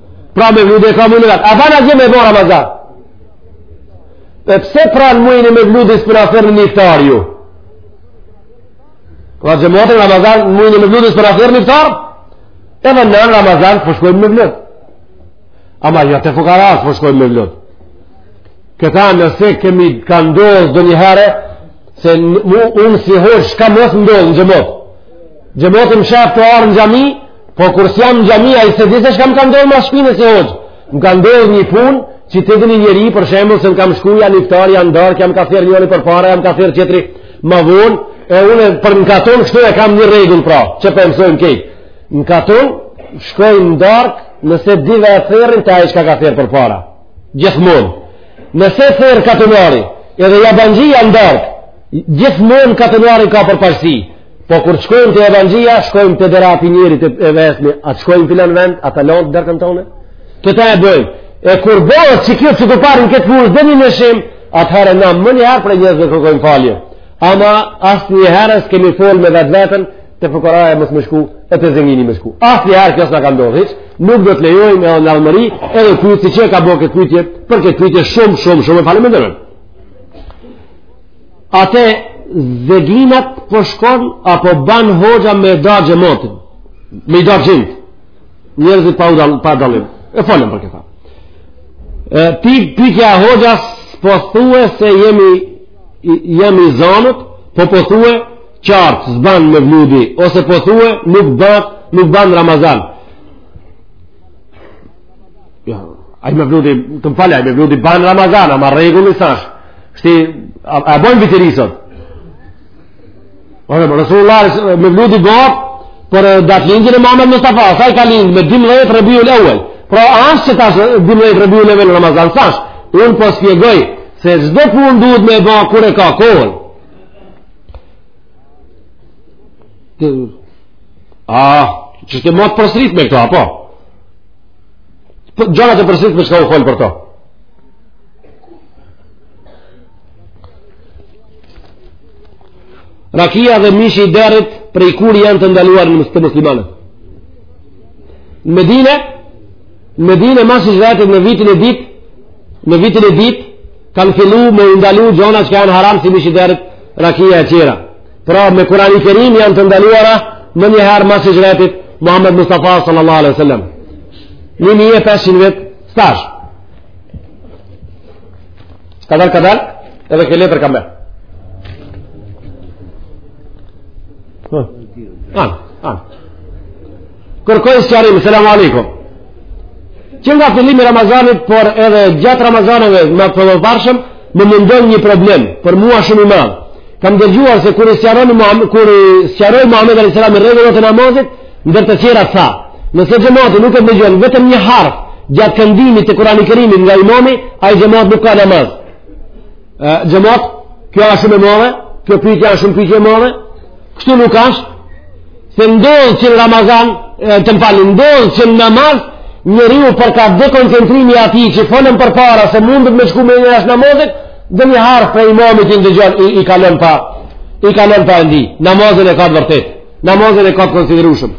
[SPEAKER 1] Pra mevludi e ka mujin e vet. A ban asgjë me bo Ramazan? E pse pra në mujin e mevludit s'po na thirrni një iftar ju? Pra xhemat Ramazan në mujin e mevludit s'po na thirrni iftar? Edhe në Ramazan s'po shkojmë për mevlud. Ama jo te fukarat s'po shkojmë për mevlud. Këta nëse kemi ka ndodhë ndonjëherë, se unë si hoxhë çka mos ndodh në xhemat. Xhemati më sheh të arë në xhami, Po kur s'jam në xhami, ai s'e di se çka m'ka ndodhë n'shpi si hoxhë. Më ka ndodhë një punë, që të dhëni njëri, për shembull, se s'i kam shku, ja n'iftar, ja n'darkë, ja m'ka thirrë njëri përpara, ja m'ka thirrë tjetri ma vonë, e unë për në katun, kështu e kam një rregull pra, që po mësojmë krejt. Në katun, shkoj në darkë, nëse dy vetë thirrin, te ai çka ka thirrë përpara. Gjithmonë. Nëse thirr katunari, edhe jabanxhia n'darkë, gjithmonë katunari ka për Po kur shkojmë te jabanxhia, shkojmë te dera e njerit e, e vesme, a shkojmë filan vend, a talon derkën tonë? Këta e bëjmë. E kur bëhet si kjo që të parin këtë punë dhe një nëshim, atëherë nganjëherë prej njerëzve dhe kërkojmë falje. Ama asë një herë s'kemi folë me vetveten te fukaraja mos me shku e te zengini me shku. Asnjëherë kjo s'na ka ndodhë hiç, nuk do të lejojmë e falemnerit edhe kujt që e ka bo këtë pytje për këtë pytje shumë, shumë, shumë faleminderit. A te zenginat po shkon apo ban hoxha me da xhematin, me da gjind, njerëzit pa dall, pa dallim. E folëm për këta. E, te pytja hoxha po thue se jemi, jemi zonët, po po thue qartë, s'ban mevludi, ose po thue nuk ban, nuk ban Ramazan. Jo, ai mevludi, të më falni, ai mevludi ban Ramazan, ama rregull s'asht. Shti, a, a bojnë vitet sot? Ore, Resulullah mevludi bohet për datëlindjen e Muhammed Mustafa, se ai ka lind me 12 Rebiul Evel. Pra asht që tash 12 Rebiul Evel Ramazan s'asht. Unë po shpjegoj se çdo punë duhet me bë kur e ka kohën. Ah, çështje të përsëritme me këto apo? Po, gjona të përsëritme çka u folë për to. Rakia dhe mishi i derit prej kur janë të ndaluar në mes të muslimanëve. Në Medine, në Medine, mas hixhretit në vitin e dytë, në vitin e dytë, kanë fillu me u ndalu gjona që janë haram si mishi i derit, rakia e tjera. Pra me Kurani Kerim janë të ndaluara menjëherë mas hixhretit Muhammed Mustafa sallallahu alejhi ve selem. 1500 vjet tash. Kadal kadal, edhe kjo letër kam. Ha, ha, ha. Kërkoj sqarim, selam aleikum. Që nga fillimi i Ramazanit, por edhe gjatë Ramazaneve të mëparshëm, më mundon një problem për mua shumë i madh. Kam dëgjuar se kur i sqaron Muhamedi, kur i sqaroi Muhamedi alejhi selam rregullat e namazit, ndër të tjera tha, nëse xhamati nuk e dëgjon vetëm një harf gjatë këndimit të Kur'ani Kerimit nga imami, ai xhamat nuk ka namaz. Ë xhamat, kjo është shumë e madhe, kjo pyetje është shumë pyetje e madhe. Kështu nuk është, Se ndodhë që në Ramazan, të më falë, ndodhë që në namaz, njeriu prej dekoncentrimit atij që folëm përpara, se mundet me shku mendja jashtë namazit, ndonjë harf prej imamit i ndëgjon, i, i kalon pa, i kalon pa ndi, namazin e ka të vërtet, namazin e ka të konsiderushëm.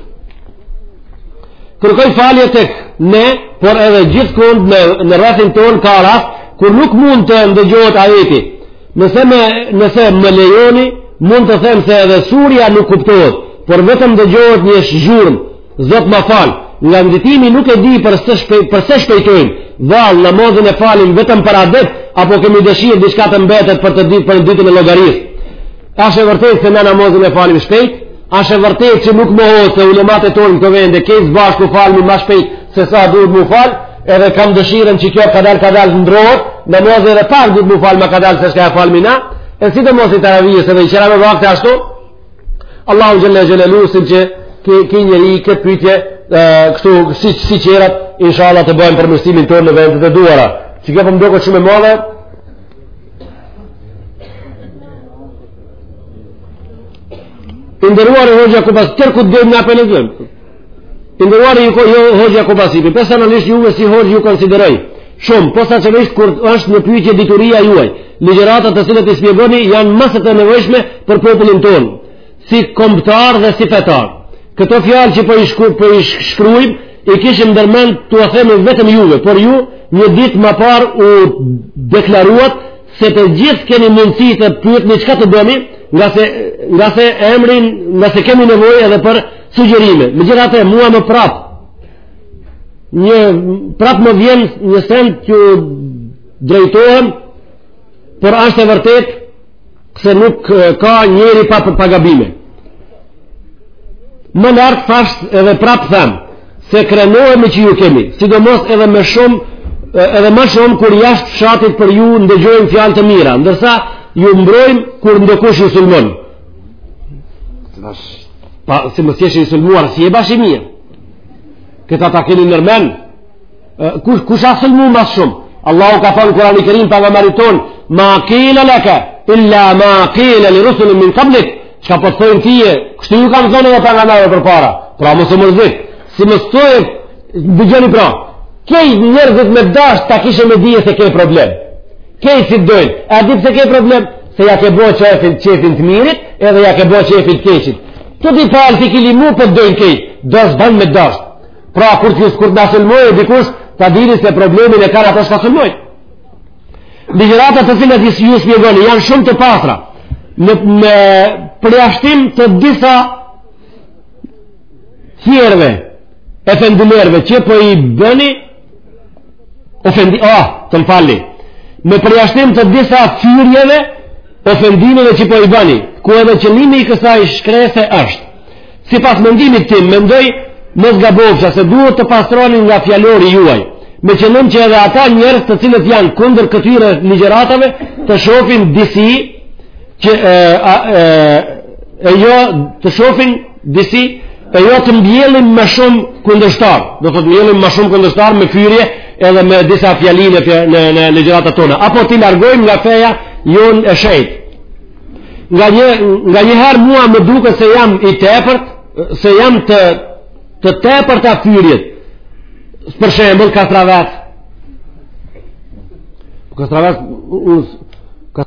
[SPEAKER 1] Kërkoj falje tek ne, por edhe gjithkund në, në rrethin tonë ka rast, kur nuk mund të ndëgjohet a Nëse më, nëse më lejoni, mund të them se edhe surja nuk kuptohet, por vetëm dëgjohet një zhurmë. Zot më fal, nga nxitimi nuk e di përse shpe, përse shpejtojmë. Vallë namazin e falim vetëm për adet apo kemi dëshirë diçka të mbetet për të ditë për ditën e llogarisë. Asht e vërtetë se na namazin e falim shpejt, asht e vërtetë që nuk mohohet se ulematë tonë n'këto vende, kejt s'bashku falmi ma shpejt, se sa duhet mu fal edhe kam dëshiren që kjo kadal kadal ndrohet, namazi edhe pak duhet mu fal ma kadal se shka e falmi na e sidomos i teravisë edhe i tjerave vakte ashtu Allahun xhelle xhelle e lusim që ki, ki njeri i këtë pyetje kështu si, si tjerat inshallah të bëjmë përmirësimin tonë në vendet e duhura që kjo po po më duket shumë e madhe I nderuari hoxha ku pas tërë ku të dojmë nga për në I nderuari ju jo hoxha ko basipi, personalisht juve si hoxhë ju konsideroj, shumë, posaçërisht kur është në pyetje dituria juaj, ligjëratat të cilat i spjegoni janë më se të nevojshme për popullin tonë, si kombëtar dhe si fetar. Këto fjalë që po i, shku, po i shkrujmë, i kishim ndërmend t'ua themi vetëm juve, por ju një ditë më parë u deklaruat se të gjithë keni mundësi të pyetni çka të doni, ngase ngase emrin, ngase kemi nevojë edhe për sugjerime. Megjithatë, mua më prap një prap më vjen një send që u drejtohem, por është e vërtetë se nuk ka njeri pa pa gabime. Më lartë thashë edhe prapë them, se krenohemi që ju kemi, sidomos edhe më shumë, edhe më shumë kur jashtë fshatit për ju ndëgjojmë fjalë të mira, ndërsa ju mbrojmë kur ndokush ju sulmon. Po, si mos jesh i sulmuar, s'je bash i mirë. Këta ta keni nërmen, Kush, kush a sulmu ma shumë? Allahu ka thonë n'Kurani Kerim pejgamberit tonë, ma kile leke, illa ma kile li rusulin min kablik, çka po t'thojnë ty, kështu ju kanë thonë edhe pejgamberëve përpara, pra mos u mërzit, si mos t'dojnë, dëgjoni pra, kejt njerëzit me t'dasht ta kishe me dhije se kej problem, kej si dojnë, e a ditë se kej problem, se ja ke bo qefin, qefin të mirit, edhe ja ke bo qefin të keqit, të dy palët të kili mu për po dojnë kejt, do së me dasht, Pra, kur të jesë, kur të na sulmojë dikush, ta dini se problemin e kanë ata shka sulmojnë. Ligjëratat të cilat ju si ju shpjegoni, janë shumë të pastra, me, me përjashtim të disa fyrjeve, ofendimeve, që po i bëni, ofendi, oh, të më falli, me përjashtim të disa fyrjeve, ofendimeve që po i bëni, ku edhe qëllimi i kësaj shkrese është, Sipas mendimit tim, mendoj mos gabofsha se duhet të pastroni nga fjalori juaj, me qëllim që edhe ata njerëz të cilët janë kundër këtyre ligjeratave të shofin disi që e, a, e, e jo të shofin disi e jo të mbjellim më shumë kundërshtar do të të mbjellim më shumë kundërshtar me fyrje edhe me disa fjali në, në, në ligjeratat tona apo t'i largojmë nga feja jonë e shenjtë nga një nganjëherë mua më duket se jam i tepërt, se janë të të tepërta fyrjet. Për shembull kastravec. Kastravec us ka